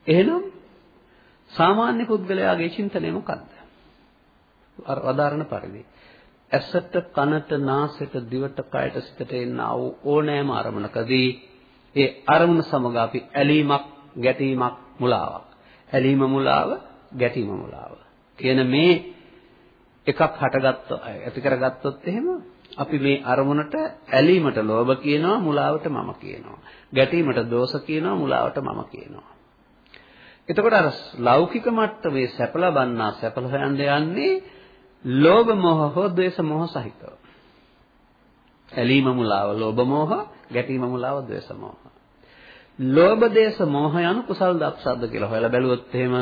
එහෙනම් සාමාන්‍ය පුද්ගලයාගේ චින්තනය මොකක්ද? අර වදාරණ පරිදි. ඇසට කනට නාසයට දිවට කයට සිතට එන ඕනෑම අරමුණකදී ඒ අරමුණ සමග අපි ඇලීමක් ගැටීමක් මුලාවක්. ඇලීම මුලාව ගැටීම මුලාව. කියන මේ එකක් හටගත්ත ඇති කරගත්තොත් එහෙම අපි මේ අරමුණට ඇලීමට ලෝභ කියනවා මුලාවට මම කියනවා. ගැටීමට දෝෂ කියනවා මුලාවට මම කියනවා. එතකොට අර ලෞකික මට්ටමේ සැප ලබන්නා සැප හොයන්න යන්නේ ලෝභ මොහ හෝ ද්වේෂ මොහ සහිතව. ඇලීම මුලාව ලෝභ මොහ, ගැටීම මුලාව ද්වේෂ මොහ. ලෝභ දේශ මොහ යන කුසල් දක්ෂද්ද කියලා හොයලා බැලුවොත් එහෙම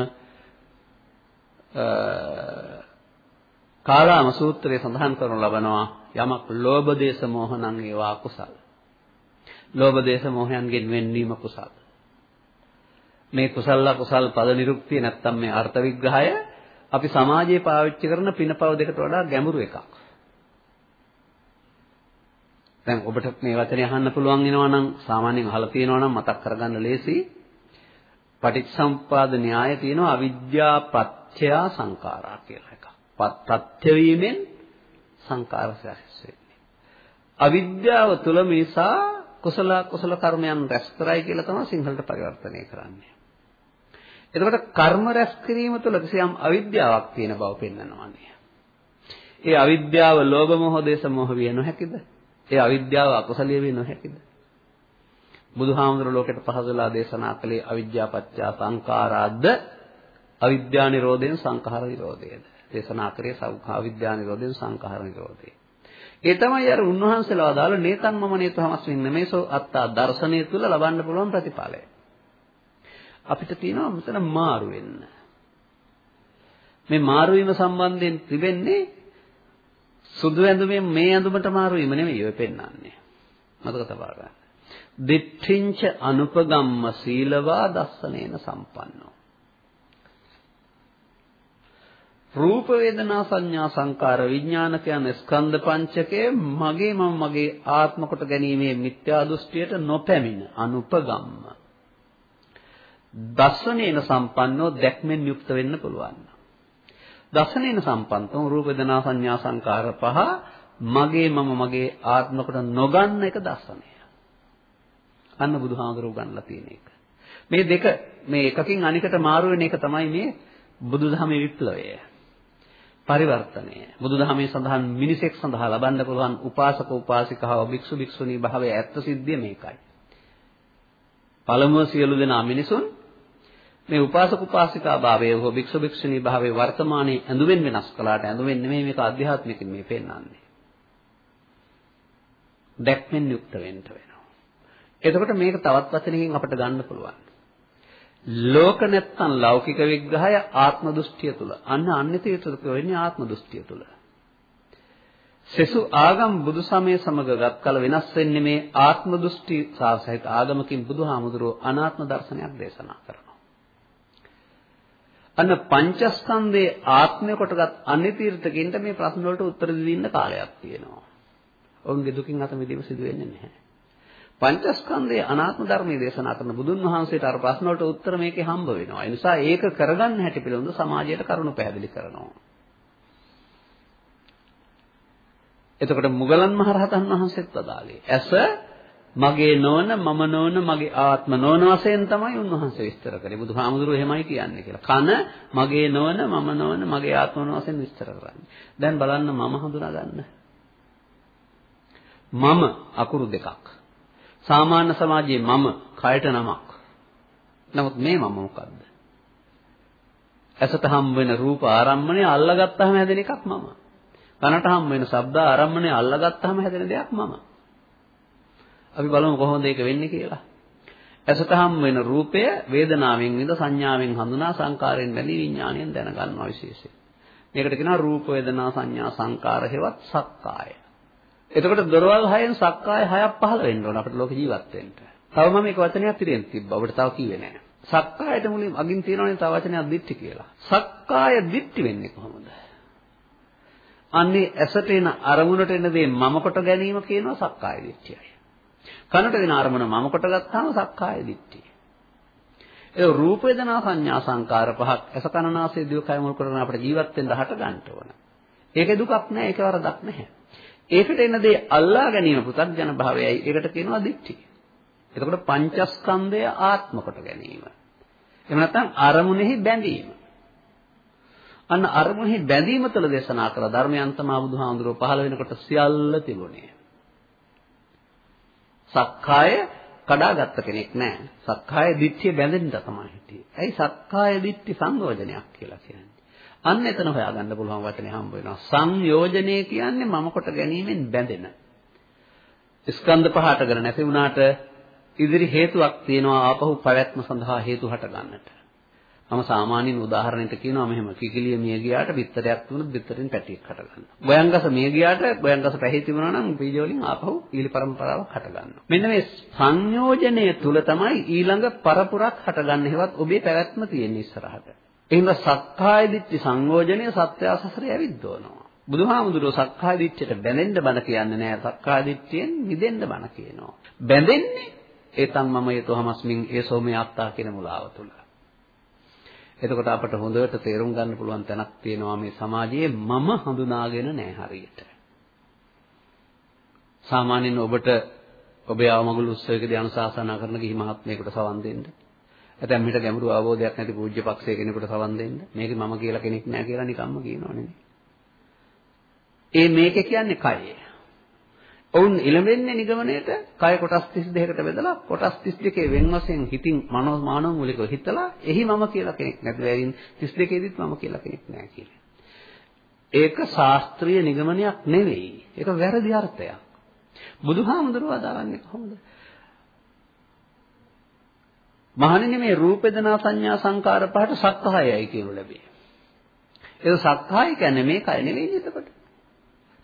කාලාම සූත්‍රයේ සඳහන් කරනු ලබනවා යමක් ලෝභ දේශ මොහ නම් ඒවා අකුසල්. ලෝභ දේශ මොහයන්ගෙන් වෙන්වීම කුසල්. මේ කුසල කුසල් පද නිරුක්තිය නැත්තම් මේ අර්ථ විග්‍රහය අපි සමාජයේ පාවිච්චි කරන පිනපව දෙකට වඩා ගැඹුරු එකක්. දැන් ඔබට මේ වචනේ අහන්න පුළුවන් වෙනවා නම් සාමාන්‍යයෙන් අහලා තියෙනවා නම් මතක් කරගන්න ලේසි. පටිච්චසමුප්පාද න්‍යාය තියෙනවා අවිද්‍යා පත්‍ය සංඛාරා කියලා එකක්. ප්‍රත්‍ය වීමෙන් සංකාර සැස් වෙන්නේ. අවිද්‍යාව තුල මිසා කුසල කුසල කර්මයන් රැස් කරයි කියලා තමයි සිංහලට පරිවර්තනය කරන්නේ. එතකොට කර්ම රැස් කිරීම තුළ කිසියම් අවිද්‍යාවක් තියෙන බව පෙන්වනවානේ. ඒ අවිද්‍යාව ලෝභ මොහ දේශ මොහ විය නොහැකිද? ඒ අවිද්‍යාව අකුසලිය විය නොහැකිද? බුදුහාමුදුර ලෝකෙට පහසුලා දේශනා කළේ අවිද්‍යාපත්‍ය සංඛාරාද්ද අවිද්‍යා නිරෝධයෙන් සංඛාර නිරෝධයද දේශනා කරේ අවිද්‍යා නිරෝධයෙන් සංඛාර නිරෝධය. ඒ තමයි අර උන්වහන්සේලා දාල නේතන් මම නේතහමස් වෙන්නේ මේසෝ අත්තා දර්ශනය තුල ලබන්න පුළුවන් ප්‍රතිඵලය. අපිට තියෙනවා මෙතන මාරු වෙන්න. මේ මාරු වීම සම්බන්ධයෙන් තිබෙන්නේ සුදු ඇඳුමෙන් මේ ඇඳුමට මාරු වීම නෙමෙයි ඔය පෙන්වන්නේ. මතක තබා ගන්න. දිට්ඨිංච අනුපගම්ම සීලවා දස්සනේන සම්පන්නෝ. රූප වේදනා සංඥා සංකාර විඥාන කියන ස්කන්ධ පංචකය මගේ මම මගේ ආත්ම කොට ගැනීමේ මිත්‍යා දෘෂ්ටියට නොපැමිණ අනුපගම්ම දස්සනේන සම්පන්නෝ දැක්මෙන් යුක්ත වෙන්න පුළුවන්. දසනේන සම්පන්තෝ රූප වේදනා සංඥා සංකාර පහ මගේ මම මගේ ආත්ම කොට නොගන්න එක දසනය. අන්න බුදුහාමුදුරුවෝ ගන්නලා තියෙන එක. මේ දෙක මේ එකකින් අනිකට මාරු වෙන එක තමයි මේ බුදුදහමේ විප්ලවය. පරිවර්තනය. බුදුදහමේ සඳහන් මිනිසෙක් සඳහා ලබන්න පුළුවන් උපාසක උපාසිකාව භික්ෂු භික්ෂුණී භාවයේ ඇත්ත සිද්ධිය මේකයි. පළමුව සියලු දෙනා මිනිසුන් මේ උපාසක උපාසිකා භාවයේ හෝ භික්ෂු භික්ෂුණී භාවයේ වර්තමානයේ ඇඳුමෙන් වෙනස් කළාට ඇඳුමෙන් නෙමෙයි මේක අධ්‍යාත්මිකින් මේ පෙන්වන්නේ. දැක්මෙන් යුක්ත වෙන්න වෙනවා. එතකොට මේක තවත් වචනකින් අපිට ගන්න පුළුවන්. ලෝක නැත්තම් ලෞකික විග්‍රහය ආත්ම දෘෂ්ටිය තුල. අන්න අන්‍යතීතක වෙන්නේ ආත්ම දෘෂ්ටිය තුල. සෙසු ආගම් බුදු සමය සමග ගත් කල වෙනස් වෙන්නේ මේ ආත්ම දෘෂ්ටි සාසහිත ආගමකින් බුදුහාමුදුරුවෝ අනාත්ම දර්ශනයක් දේශනා කරනවා. අන්න පංචස්කන්ධයේ ආත්මය කොටගත් අන්‍ය තීර්ථකින්ට මේ ප්‍රශ්න වලට උත්තර දෙන්න කාලයක් තියෙනවා. ඔවුන්ගේ දුකින් අත මිදීම සිදු වෙන්නේ නැහැ. පංචස්කන්ධයේ අනාත්ම ධර්මයේ දේශනා කරන බුදුන් වහන්සේට අර ප්‍රශ්න වලට උත්තර මේකේ හම්බ වෙනවා. ඒ නිසා ඒක කරගන්න හැටි පිළිබඳව සමාජයට කරුණු පැහැදිලි කරනවා. එතකොට මුගලන් මහරහතන් වහන්සේත් වදාළේ ඇස මගේ නොවන මම නොවන මගේ ආත්ම නොවන වශයෙන් තමයි උන්වහන්සේ විස්තර කරේ. බුදුහාමුදුරුවෝ එහෙමයි කියන්නේ කියලා. කන මගේ නොවන මම නොවන මගේ ආත්ම නොවන වශයෙන් විස්තර කරන්නේ. දැන් බලන්න මම හඳුනා ගන්න. මම අකුරු දෙකක්. සාමාන්‍ය සමාජයේ මම කයට නමක්. නමුත් මේ මම මොකද්ද? ඇසට හම් වෙන රූප ආරම්මණය අල්ලගත්තාම හැදෙන එකක් මම. කනට හම් වෙන ශබ්ද ආරම්මණය අල්ලගත්තාම හැදෙන දෙයක් මම. අපි බලමු කොහොමද ඒක වෙන්නේ කියලා. ඇසට හම් වෙන රූපය වේදනාවෙන් විඳ සංඥාවෙන් හඳුනා සංකාරයෙන් බැඳී විඥාණයෙන් දැනගන්නවා විශේෂයෙන්. මේකට කියනවා රූප වේදනා සංඥා සංකාර හේවත් සක්කාය. එතකොට දොරවල් හයෙන් සක්කාය හයක් පහළ වෙන්න ඕන අපිට ලෝක ජීවත් වෙන්න. තව මම මේක වචනයක් පිළිෙන් තිබ්බා. ඔබට තව කිව්වේ නැහැ. සක්කායට මුලින් අගින් තියෙනවනේ තව වචනයක් දිට්ඨි කියලා. සක්කාය දිට්ඨි වෙන්නේ කොහොමද? අන්නේ ඇසට එන අරමුණට එන දේ මම කොට ගැනීම කියනවා සක්කාය දිට්ඨියයි. කනට දෙන අරමුණ මම කොට ගත්තාම සක්කාය දිට්ඨිය. ඒ රූප වේදනා සංඥා සංකාර පහක් ඇස කනනාසය දිව කය මුල් කරගෙන අපිට ජීවත් වෙන්න හට ගන්න ඕන. ඒකේ දුකක් නැහැ ඒකේ වරදක් නැහැ. ඒකට එන දේ අල්ලා ගැනීම පුතග්ජන භාවයයි ඒකට කියනවා දිට්ඨිය. එතකොට පංචස්කන්ධය ආත්ම කොට ගැනීම. එහෙම නැත්නම් අරමුණෙහි බැඳීම. අන්න අරමුණෙහි බැඳීම තුළ දේශනා කළ ධර්මයන් තමයි බුදුහාමුදුරුවෝ පහළ වෙනකොට සියල්ල තිබුණේ. සක්කාය කඩාගත්ත කෙනෙක් නෑ. සක්කාය දිට්ඨිය බැඳෙන්න තමයි හිටියේ. ඇයි සක්කාය දිට්ඨි සංයෝජනයක් කියලා කියන්නේ? අන්න එතන හොයාගන්න පුළුවන් වචනේ හම්බ වෙනවා. සංයෝජනය කියන්නේ මම කොට ගැනීමෙන් බැඳෙන. ස්කන්ධ පහට ගන්න නැති වුණාට ඉදිරි හේතුවක් තියෙනවා ආපහු පැවැත්ම සඳහා හේතු හට ගන්නට. මම සාමාන්‍යයෙන් උදාහරණයකට කියනවා මෙහෙම කිකිලිය මිය ගියාට බිත්තරයක් තුනත් බිත්තරෙන් පැටියෙක් හට ගන්නවා. ගොයන්ගස මිය ගියාට ගොයන්ගස පැහි තිබුණා නම් බීජ වලින් ආපහු ඊළි පරම්පරාවක් හට ගන්නවා. මෙන්න මේ සංයෝජනය තුල තමයි ඊළඟ පරපුරක් හටගන්න හේවත් ඔබේ පැවැත්ම තියෙන ඉස්සරහට. එහෙනම් සක්කාය දිට්ඨි සංයෝජනය සත්‍ය අසසරේ ඇවිද්දවනවා. බුදුහාමුදුරුවෝ සක්කාය දිට්ඨියට බැඳෙන්න බන කියන්නේ නෑ සක්කාය දිට්ඨියෙන් මිදෙන්න බන කියනවා. බැඳෙන්නේ ඒතන් මම යතෝහමස්මින් ඒසෝ මේ අත්තා කියන මුලාව තුල. එතකොට අපට හොඳට තේරුම් ගන්න පුළුවන් තැනක් තියෙනවා මේ සමාජයේ මම හඳුනාගෙන නැහැ හරියට. සාමාන්‍යයෙන් ඔබට ඔබේ ආමගුළු උත්සවයකදී අනුශාසනා කරන ගිහි මහත්මයෙකුට සවන් දෙන්න. නැත්නම් මිට ගැඹුරු අවබෝධයක් නැති පූජ්‍ය පක්ෂයේ කෙනෙකුට සවන් දෙන්න. මේක මම කියලා කෙනෙක් නැහැ කියලා නිකම්ම කියනව නෙමෙයි. ඒ මේක කියන්නේ කයය. ඔවුන් ඉලඹෙන්නේ නිගමනයේට කය කොටස් 32කට බෙදලා කොටස් 32 වෙන වශයෙන් හිතින් මනෝ මානව මූලිකව හිතලා එහි මම කියලා කෙනෙක් නැති වෙයින් 32 ෙදිත් මම කියලා කෙනෙක් නැහැ කියලා. ඒක ශාස්ත්‍රීය නිගමනයක් නෙවෙයි. ඒක වැරදි අර්ථයක්. බුදුහාමුදුරුවෝ අදාළන්නේ කොහොමද? මහණෙනි මේ රූප වේදනා සංඥා සංකාර පහට සක්කායයි කියනු ලැබේ. ඒක සක්කාය කියන්නේ මේ කය නෙවෙයි එතකොට.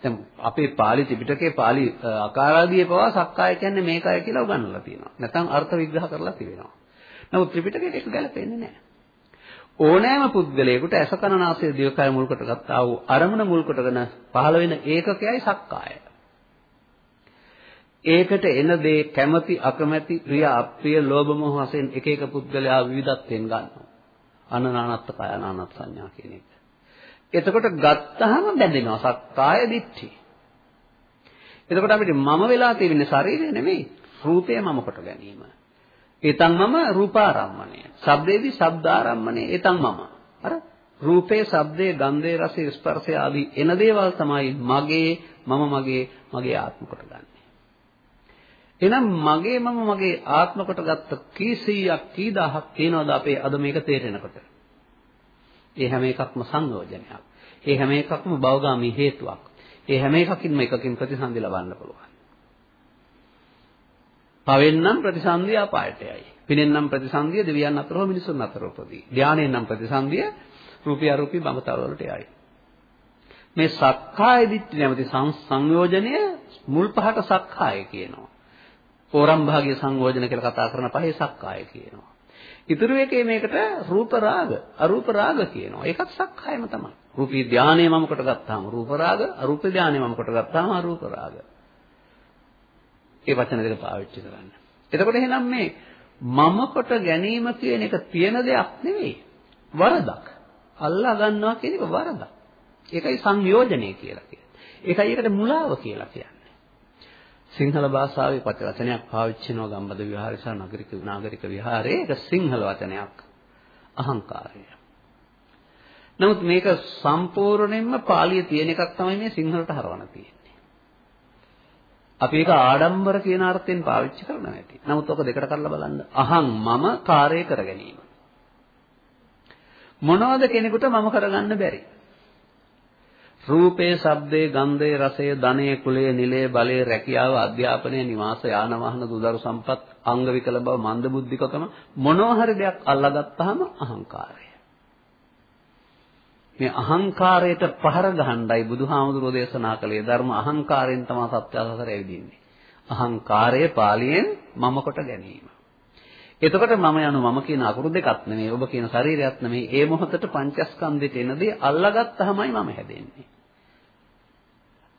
දැන් අපේ පාලි ත්‍රිපිටකයේ පාලි අකාරාදියේ පවා සක්කාය කියන්නේ මේකයි කියලා උගන්වලා තියෙනවා. නැත්නම් අර්ථ විග්‍රහ කරලා තියෙනවා. නමුත් ත්‍රිපිටකයට ඒක ගැලපෙන්නේ නැහැ. ඕනෑම පුද්ගලයෙකුට ඇස කන නාසය දිවකය මුල් කොට ගත්තා වූ අරමුණ මුල් කොටගෙන පහළ වෙන ඒකකයයි සක්කාය. ඒකට එන දේ කැමැති අකමැති ප්‍රිය අප්‍රිය ලෝභ මොහ වශයෙන් එක එක පුද්ගලයා විවිධත්වයෙන් ගන්නවා. අනනානත්ත කය අනානත් සංඥා කියන එක. එතකොට ගත්තාම බැඳෙනවා සක්කාය දිට්ඨි. එතකොට අපිට මම වෙලා තියෙන්නේ ශරීරය නෙමෙයි රූපය මම කොට ගැනීම. ඒතන් මම රූපාරම්මණය. ශබ්දේදී ශබ්දාරම්මණය. ඒතන් මම. අර රූපේ, ශබ්දේ, ගන්ධේ, රසේ, ස්පර්ශය ආදී එන දේවල් තමයි මගේ, මම මගේ, මගේ ආත්ම කොට ගන්න. එහෙනම් මගේ මම මගේ ආත්ම කොට ගත්ත කී සීයක් කී දහයක් තියෙනවද අපේ අද මේක තේරෙනකොට? ඒ හැම එකක්ම සංයෝජනයක්. ඒ හැම එකක්ම භවගාමී හේතුවක්. ඒ හැම එකකින්ම එකකින් ප්‍රතිසන්දි ලබන්න පුළුවන්. පවෙන්නම් ප්‍රතිසන්දිය අපායටයයි. පිනෙන්නම් ප්‍රතිසන්දිය දෙවියන් අතර හෝ මිනිසුන් අතර උපදී. ධානයෙන්නම් ප්‍රතිසන්දිය රූපී අරූපී බඹතල වලට යයි. මේ සක්කාය දිට්ඨිය නැමැති සංයෝජනය මුල් පහට සක්කාය කියනවා. පෝරම් භාගයේ සංයෝජන කියලා කතා කරන පහේ සක්කාය කියනවා. ඉතුරු එකේ මේකට රූප රාග, අරූප රාග කියනවා. ඒකත් සක්කායම තමයි. රූපී ධානය මම කොට ගත්තාම රූප රාග, අරූප ධානය මම කොට ගත්තාම අරූප රාග. ඒ වචන දෙක පාවිච්චි කරන්න. එතකොට එහෙනම් මේ මම කොට ගැනීම කියන එක තියෙන දෙයක් නෙවෙයි. වරදක්. අල්ලා ගන්නවා කියන එක වරදක්. ඒකයි සංයෝජනය කියලා කියන්නේ. ඒකයි ඒකට මුලාව කියලා කියන්නේ. සිංහල භාෂාවේ වචනයක් පාවිච්චි කරනවා ගම්බද විහාරය සහ නගරික නාගරික විහාරයේ ඒක සිංහල වචනයක් අහංකාරය. නමුත් මේක සම්පූර්ණයෙන්ම පාලිය තියෙන එකක් තමයි මේ සිංහලට හරවන තියෙන්නේ. අපි ඒක ආඩම්බර කියන අර්ථයෙන් පාවිච්චි කරනවා ඇති. නමුත් ඔක දෙකට කරලා බලන්න. අහං මම කාර්යය කර ගැනීම. මොනවද කෙනෙකුට මම කරගන්න බැරි? රූපේ, ශබ්දේ, ගන්ධේ, රසය, ධනය, කුලය, නිලය, බලය, රැකියාව, අධ්‍යාපනය, නිවාස, යාන වාහන, දුදරු සම්පත්, අංග විකල බව, මන්ද බුද්ධිකකම මොනවා හරි දෙයක් අල්ලාගත්තාම අහංකාරය. මේ අහංකාරයට පහර ගහන්නයි බුදුහාමුදුරෝ දේශනා කළේ ධර්ම අහංකාරයෙන් තමයි සත්‍ය අසසර ඇවිදින්නේ. අහංකාරය පාලියෙන් මම කොට ගැනීම. එතකොට මම යනු මම කියන අකුරු දෙකක් නෙමෙයි ඔබ කියන ශරීරයක් නෙමෙයි ඒ මොහොතට පංචස්කන්ධෙට එනදී අල්ලාගත්තාමයි මම හැදෙන්නේ.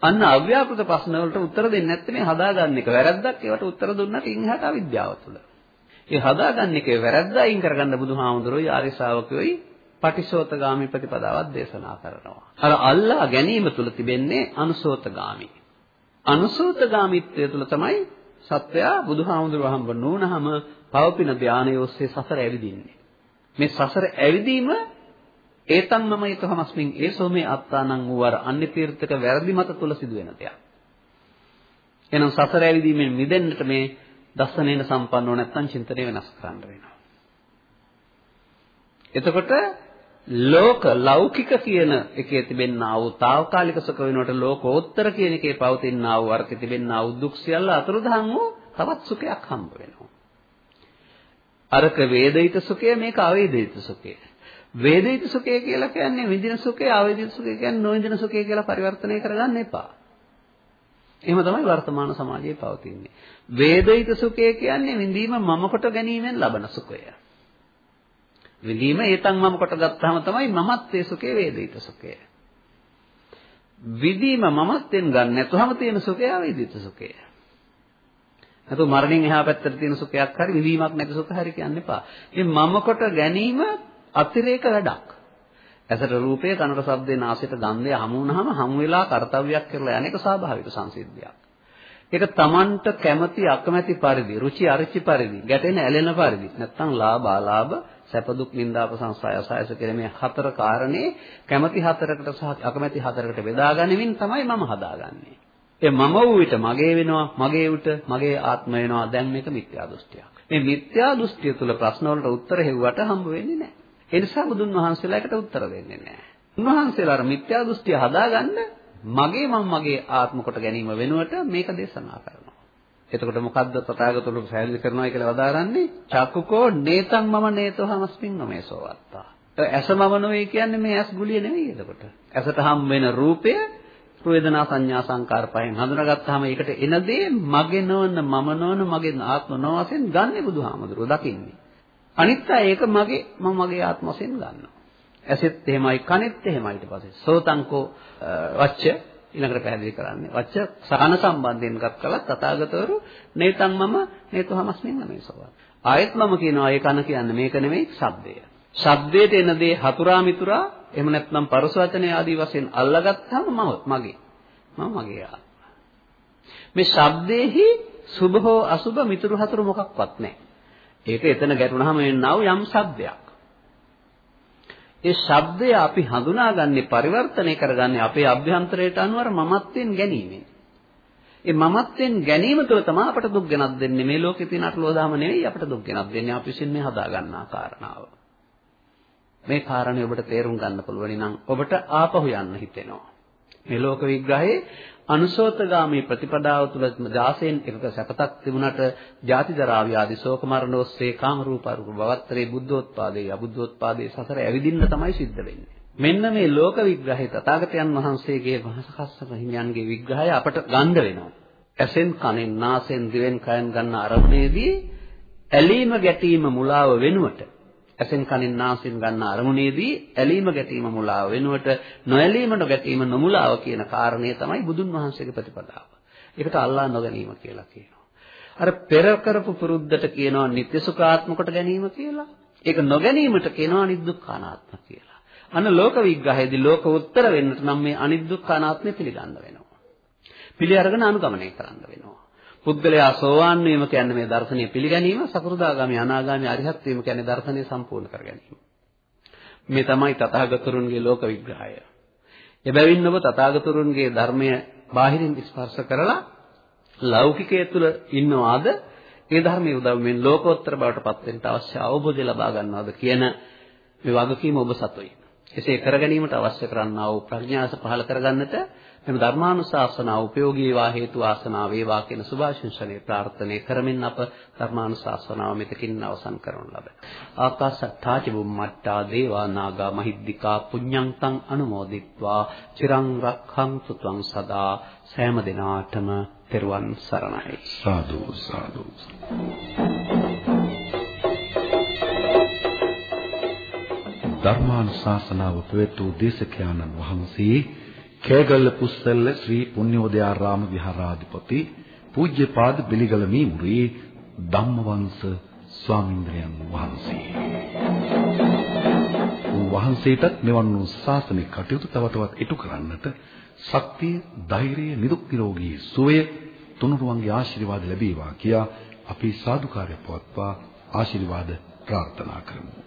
අන්න අව්‍යාකෘත ප්‍රශ්න වලට උත්තර දෙන්නේ නැත්නම් මේ හදාගන්න එක වැරද්දක් ඒවට උත්තර දුන්නට ඉන්හාට අවිද්‍යාව තුළ. ඒ හදාගන්න එකේ වැරද්ද අයින් කරගන්න බුදුහාමුදුරුවෝ ආර්ය ශ්‍රාවකයෝයි පටිසෝතගාමි ප්‍රතිපදාවක් දේශනා කරනවා. අර අල්ලා ගැනීම තුළ තිබෙන්නේ අනුසෝතගාමි. අනුසෝතගාමිත්වය තුළ තමයි සත්වයා බුදුහාමුදුරුවෝ හම්බ නොවුනහම පවපින ධානයේ ඔස්සේ සසර ඇවිදින්නේ. මේ සසර ඇවිදීම ඒතම් මම යතහමස්මින් ඒසෝ මේ අත්තානං වූ අර අන්‍ය තීර්ථක වැරදි මත තුල සිදුවෙන දෙයක්. එහෙනම් සසර ඇවිදීමෙන් මිදෙන්නට මේ දස්සනේන සම්පන්නව නැත්නම් චින්තනය වෙනස් කරන්න වෙනවා. එතකොට ලෝක ලෞකික කියන එකේ තිබෙනා වූ తాවකාලික සුඛ වෙනකොට ලෝකෝත්තර කියන එකේ පවතිනා වූ අර්ථ තිබෙනා වූ දුක් සියල්ල අතුරුදහන් වූ තවත් සුඛයක් හම්බ වෙනවා. අරක වේදිත සුඛය මේක අවේදිත සුඛය. වේදිත සුඛය කියලා කියන්නේ විඳින සුඛය, අවේදිත සුඛය කියන්නේ නොවිඳින සුඛය කියලා පරිවර්තනය කරගන්න එපා. එහෙම තමයි වර්තමාන සමාජයේ පවතින්නේ. වේදිත සුඛය කියන්නේ විඳීම මම කොට ගැනීමෙන් ලබන සුඛය. විඳීම ඒතන් මම කොට ගත්තාම තමයි මමත්වයේ සුඛය වේදිත සුඛය. විදීම මමත්වෙන් ගන්න නැතුවම තියෙන සුඛය අවේදිත සුඛය. නැතු මරණයෙන් එහා පැත්තට තියෙන සුඛයක් හරි විඳීමක් නැති සුඛ හරි කියන්න එපා. මේ මම කොට ගැනීම අතිරේක වැඩක්. ඇසට රූපය, කනට ශබ්දේ, නාසයට ගන්ධය හමු වුනහම හමු වෙලා කාර්යයක් කරලා යන එක ස්වාභාවික සංසිද්ධියක්. ඒක Tamanට කැමැති අකමැති පරිදි, රුචි අරුචි පරිදි, ගැටෙන ඇලෙන පරිදි, නැත්තම් ලාභ ආලාභ, සැප දුක් නිന്ദාප සංසය අසයස කියලා මේ හතර කාරණේ කැමැති හතරකට සහ අකමැති හතරකට බෙදා ගැනීමෙන් තමයි මම හදාගන්නේ. ඒ මම වූ විට මගේ වෙනවා, මගේ විට මගේ ආත්ම වෙනවා. දැන් මේක මිත්‍යා දෘෂ්ටියක්. මේ මිත්‍යා දෘෂ්ටිය තුල ප්‍රශ්න වලට උත්තර හෙව්වට හම්බ වෙන්නේ නැහැ. ඒ නිසා බුදුන් වහන්සේලා එකට උත්තර දෙන්නේ නැහැ. උන්වහන්සේලා අර මිත්‍යා දෘෂ්ටිය හදාගන්න මගේ මම මගේ ආත්ම කොට ගැනීම වෙනුවට මේක දේශනා කරනවා. එතකොට මොකද්ද තථාගතතුළු පැහැදිලි කරනවා කියලා වදාරන්නේ? චක්කුකෝ නේතං මම නේතෝ හමස්මින් නොමේසෝ වත්තා. ඇස මම නෙවෙයි කියන්නේ මේ ඇස් ගුලිය නෙවෙයි එතකොට. ඇසට හම් වෙන රූපය වේදනා සංඥා සංකාර පහෙන් හඳුනාගත්තාම ඒකට එන දේ මගේ නොවන මම නොවන මගේ ආත්ම නොවසෙන් ගන්නෙ බුදුහාමුදුරුවෝ දකින්නේ. අනිත් අය ඒක මගේ මම මගේ ආත්ම වශයෙන් ගන්නවා. ඇසෙත් එහෙමයි කනෙත් එහෙමයි ඊට පස්සේ. සෝතංකෝ වච්ච ඊළඟට පැහැදිලි කරන්නේ. වච්ච සහන සම්බන්ධයෙන් ගත් කලත් තථාගතවරු නේතං මම නේතෝහමස්මින් නමේසෝවා. ආයෙත් මම කියනවා ඒ කන කියන්නේ මේක නෙමෙයි ශබ්දය. ශබ්දයට එන දේ හතුරා මිතුරා එහෙම නැත්නම් පරස වචනේ ආදී වශයෙන් අල්ලගත්තාම මම මගේ. මම මගේ ආත්ම. මේ ශබ්දේහි සුභ හෝ අසුභ මිතුරු හතුරු මොකක්වත් නැහැ. ඒක එතන ගැටුණාම එන්නව යම් ශබ්දයක්. ඒ ශබ්දය අපි හඳුනාගන්නේ පරිවර්තනය කරගන්නේ අපේ අභ්‍යන්තරයට අනුව මමත්වෙන් ගැනීමෙන්. ඒ මමත්වෙන් ගැනීම තුළ තමයි අපට දුක් ගෙනත් දෙන්නේ. මේ ලෝකේ තියෙන අටලෝ දහම නෙවෙයි අපට දුක් ගෙනත් දෙන්නේ. අපි විසින් මේ හදාගන්නා කාරණාව. මේ කාරණේ ඔබට තේරුම් ගන්න පුළුවන් නම් ඔබට ආපහු යන්න හිතෙනවා. මේ ලෝක විග්‍රහයේ අනුසෝතගාමී ප්‍රතිපදාව තුළ 16න් එකක සැපතක් තිබුණට ජාති ජරා ව්‍යාධි ශෝක මරණ ඔස්සේ කාම රූප අරූප භවත්‍රේ බුද්ධෝත්පාදේ අබුද්ධෝත්පාදේ සසර ඇවිදින්න තමයි සිද්ධ වෙන්නේ. මෙන්න මේ ලෝක විග්‍රහයේ තථාගතයන් වහන්සේගේ මහසකස්සම හිමියන්ගේ විග්‍රහය අපට ගන්න වෙනවා. ඇසෙන් කනෙන් නාසෙන් දිවෙන් කයෙන් ගන්න අරමුණේදී ඇලීම ගැටීම මුලාව වෙනුවට ඇසෙන් කනින් නාසයෙන් ගන්න අරමුණේදී ඇලීම ගැටීම මුලාව වෙනුවට නොඇලීම නොගැටීම නොමුලාව කියන කාරණය තමයි බුදුන් වහන්සේගේ ප්‍රතිපදාව. ඒකට අල්ලා නොගැනීම කියලා කියනවා. අර පෙර කරපු පුරුද්දට කියනවා නිත්‍ය සුඛාත්ම කොට ගැනීම කියලා. ඒක නොගැනීමට කියනවා අනිදුක්ඛානාත්ම කියලා. අන්න ලෝක විග්‍රහයේදී ලෝක උත්තර වෙන්නට නම් මේ අනිදුක්ඛානාත්මය පිළිගන්න වෙනවා. පිළි අරගෙන අනුගමනය කරන්න වෙනවා. පුද්ගලයා සෝවාන් වීම කියන්නේ මේ දර්ශනය පිළිගැනීම, සකෘදාගාමි, අනාගාමි, අරිහත් වීම කියන්නේ දර්ශනය සම්පූර්ණ කර ගැනීම. මේ තමයි තථාගතරුන්ගේ ලෝක විග්‍රහය. එබැවින් ඔබ තථාගතරුන්ගේ ධර්මය බාහිරින් ස්පර්ශ කරලා ලෞකිකයේ තුල ඉන්නවාද ඒ ධර්මයේ උදව්වෙන් ලෝකෝත්තර බවට පත් වෙන්න අවශ්‍ය අවබෝධය ලබා ගන්නවද කියන මේ වගකීම ඔබ සතුයි. එසේ කර ගැනීමට අවශ්‍ය කරන්නා වූ ප්‍රඥාස පහළ කරගන්නට මෙම ධර්මානුශාසනාව උපයෝගී වේවා හේතු ආසනාව වේවා කියන සුභාශිංසනයේ ප්‍රාර්ථනා කරමින් අප ධර්මානුශාසනාව මෙතකින් අවසන් කරනු ලබන. ආකාශත්තා චුම්මත්තා දේවා නාග මහිද්దికා පුඤ්ඤන්තං අනුමෝදිත්වා චිරං රක්ඛන්තු ත්වං සදා සෑම දිනාටම තෙරුවන් සරණයි. සාදු සාදු. ධර්මානුශාසනාව පෙවතු දේශකයන්න් වහන්සේ කේගල්ල පුස්සල්ල ශ්‍රී පුණ්‍යෝදයාරාම විහාරාධිපති පූජ්‍යපාද බිලිගල මීමුරේ ධම්මවංශ ස්වාමීන්ද්‍රයන් වහන්සේ. වහන්සේටත් මෙවන් වූ ශාසනික කටයුතු තව තවත් ඉටු කරන්නට ශක්තිය, ධෛර්යය, නිරුක් නිරෝගී සුවය තුනුරුවන්ගේ ආශිර්වාද ලැබේවා කියා අපි සාදුකාරය පවත්වා ආශිර්වාද ප්‍රාර්ථනා කරමු.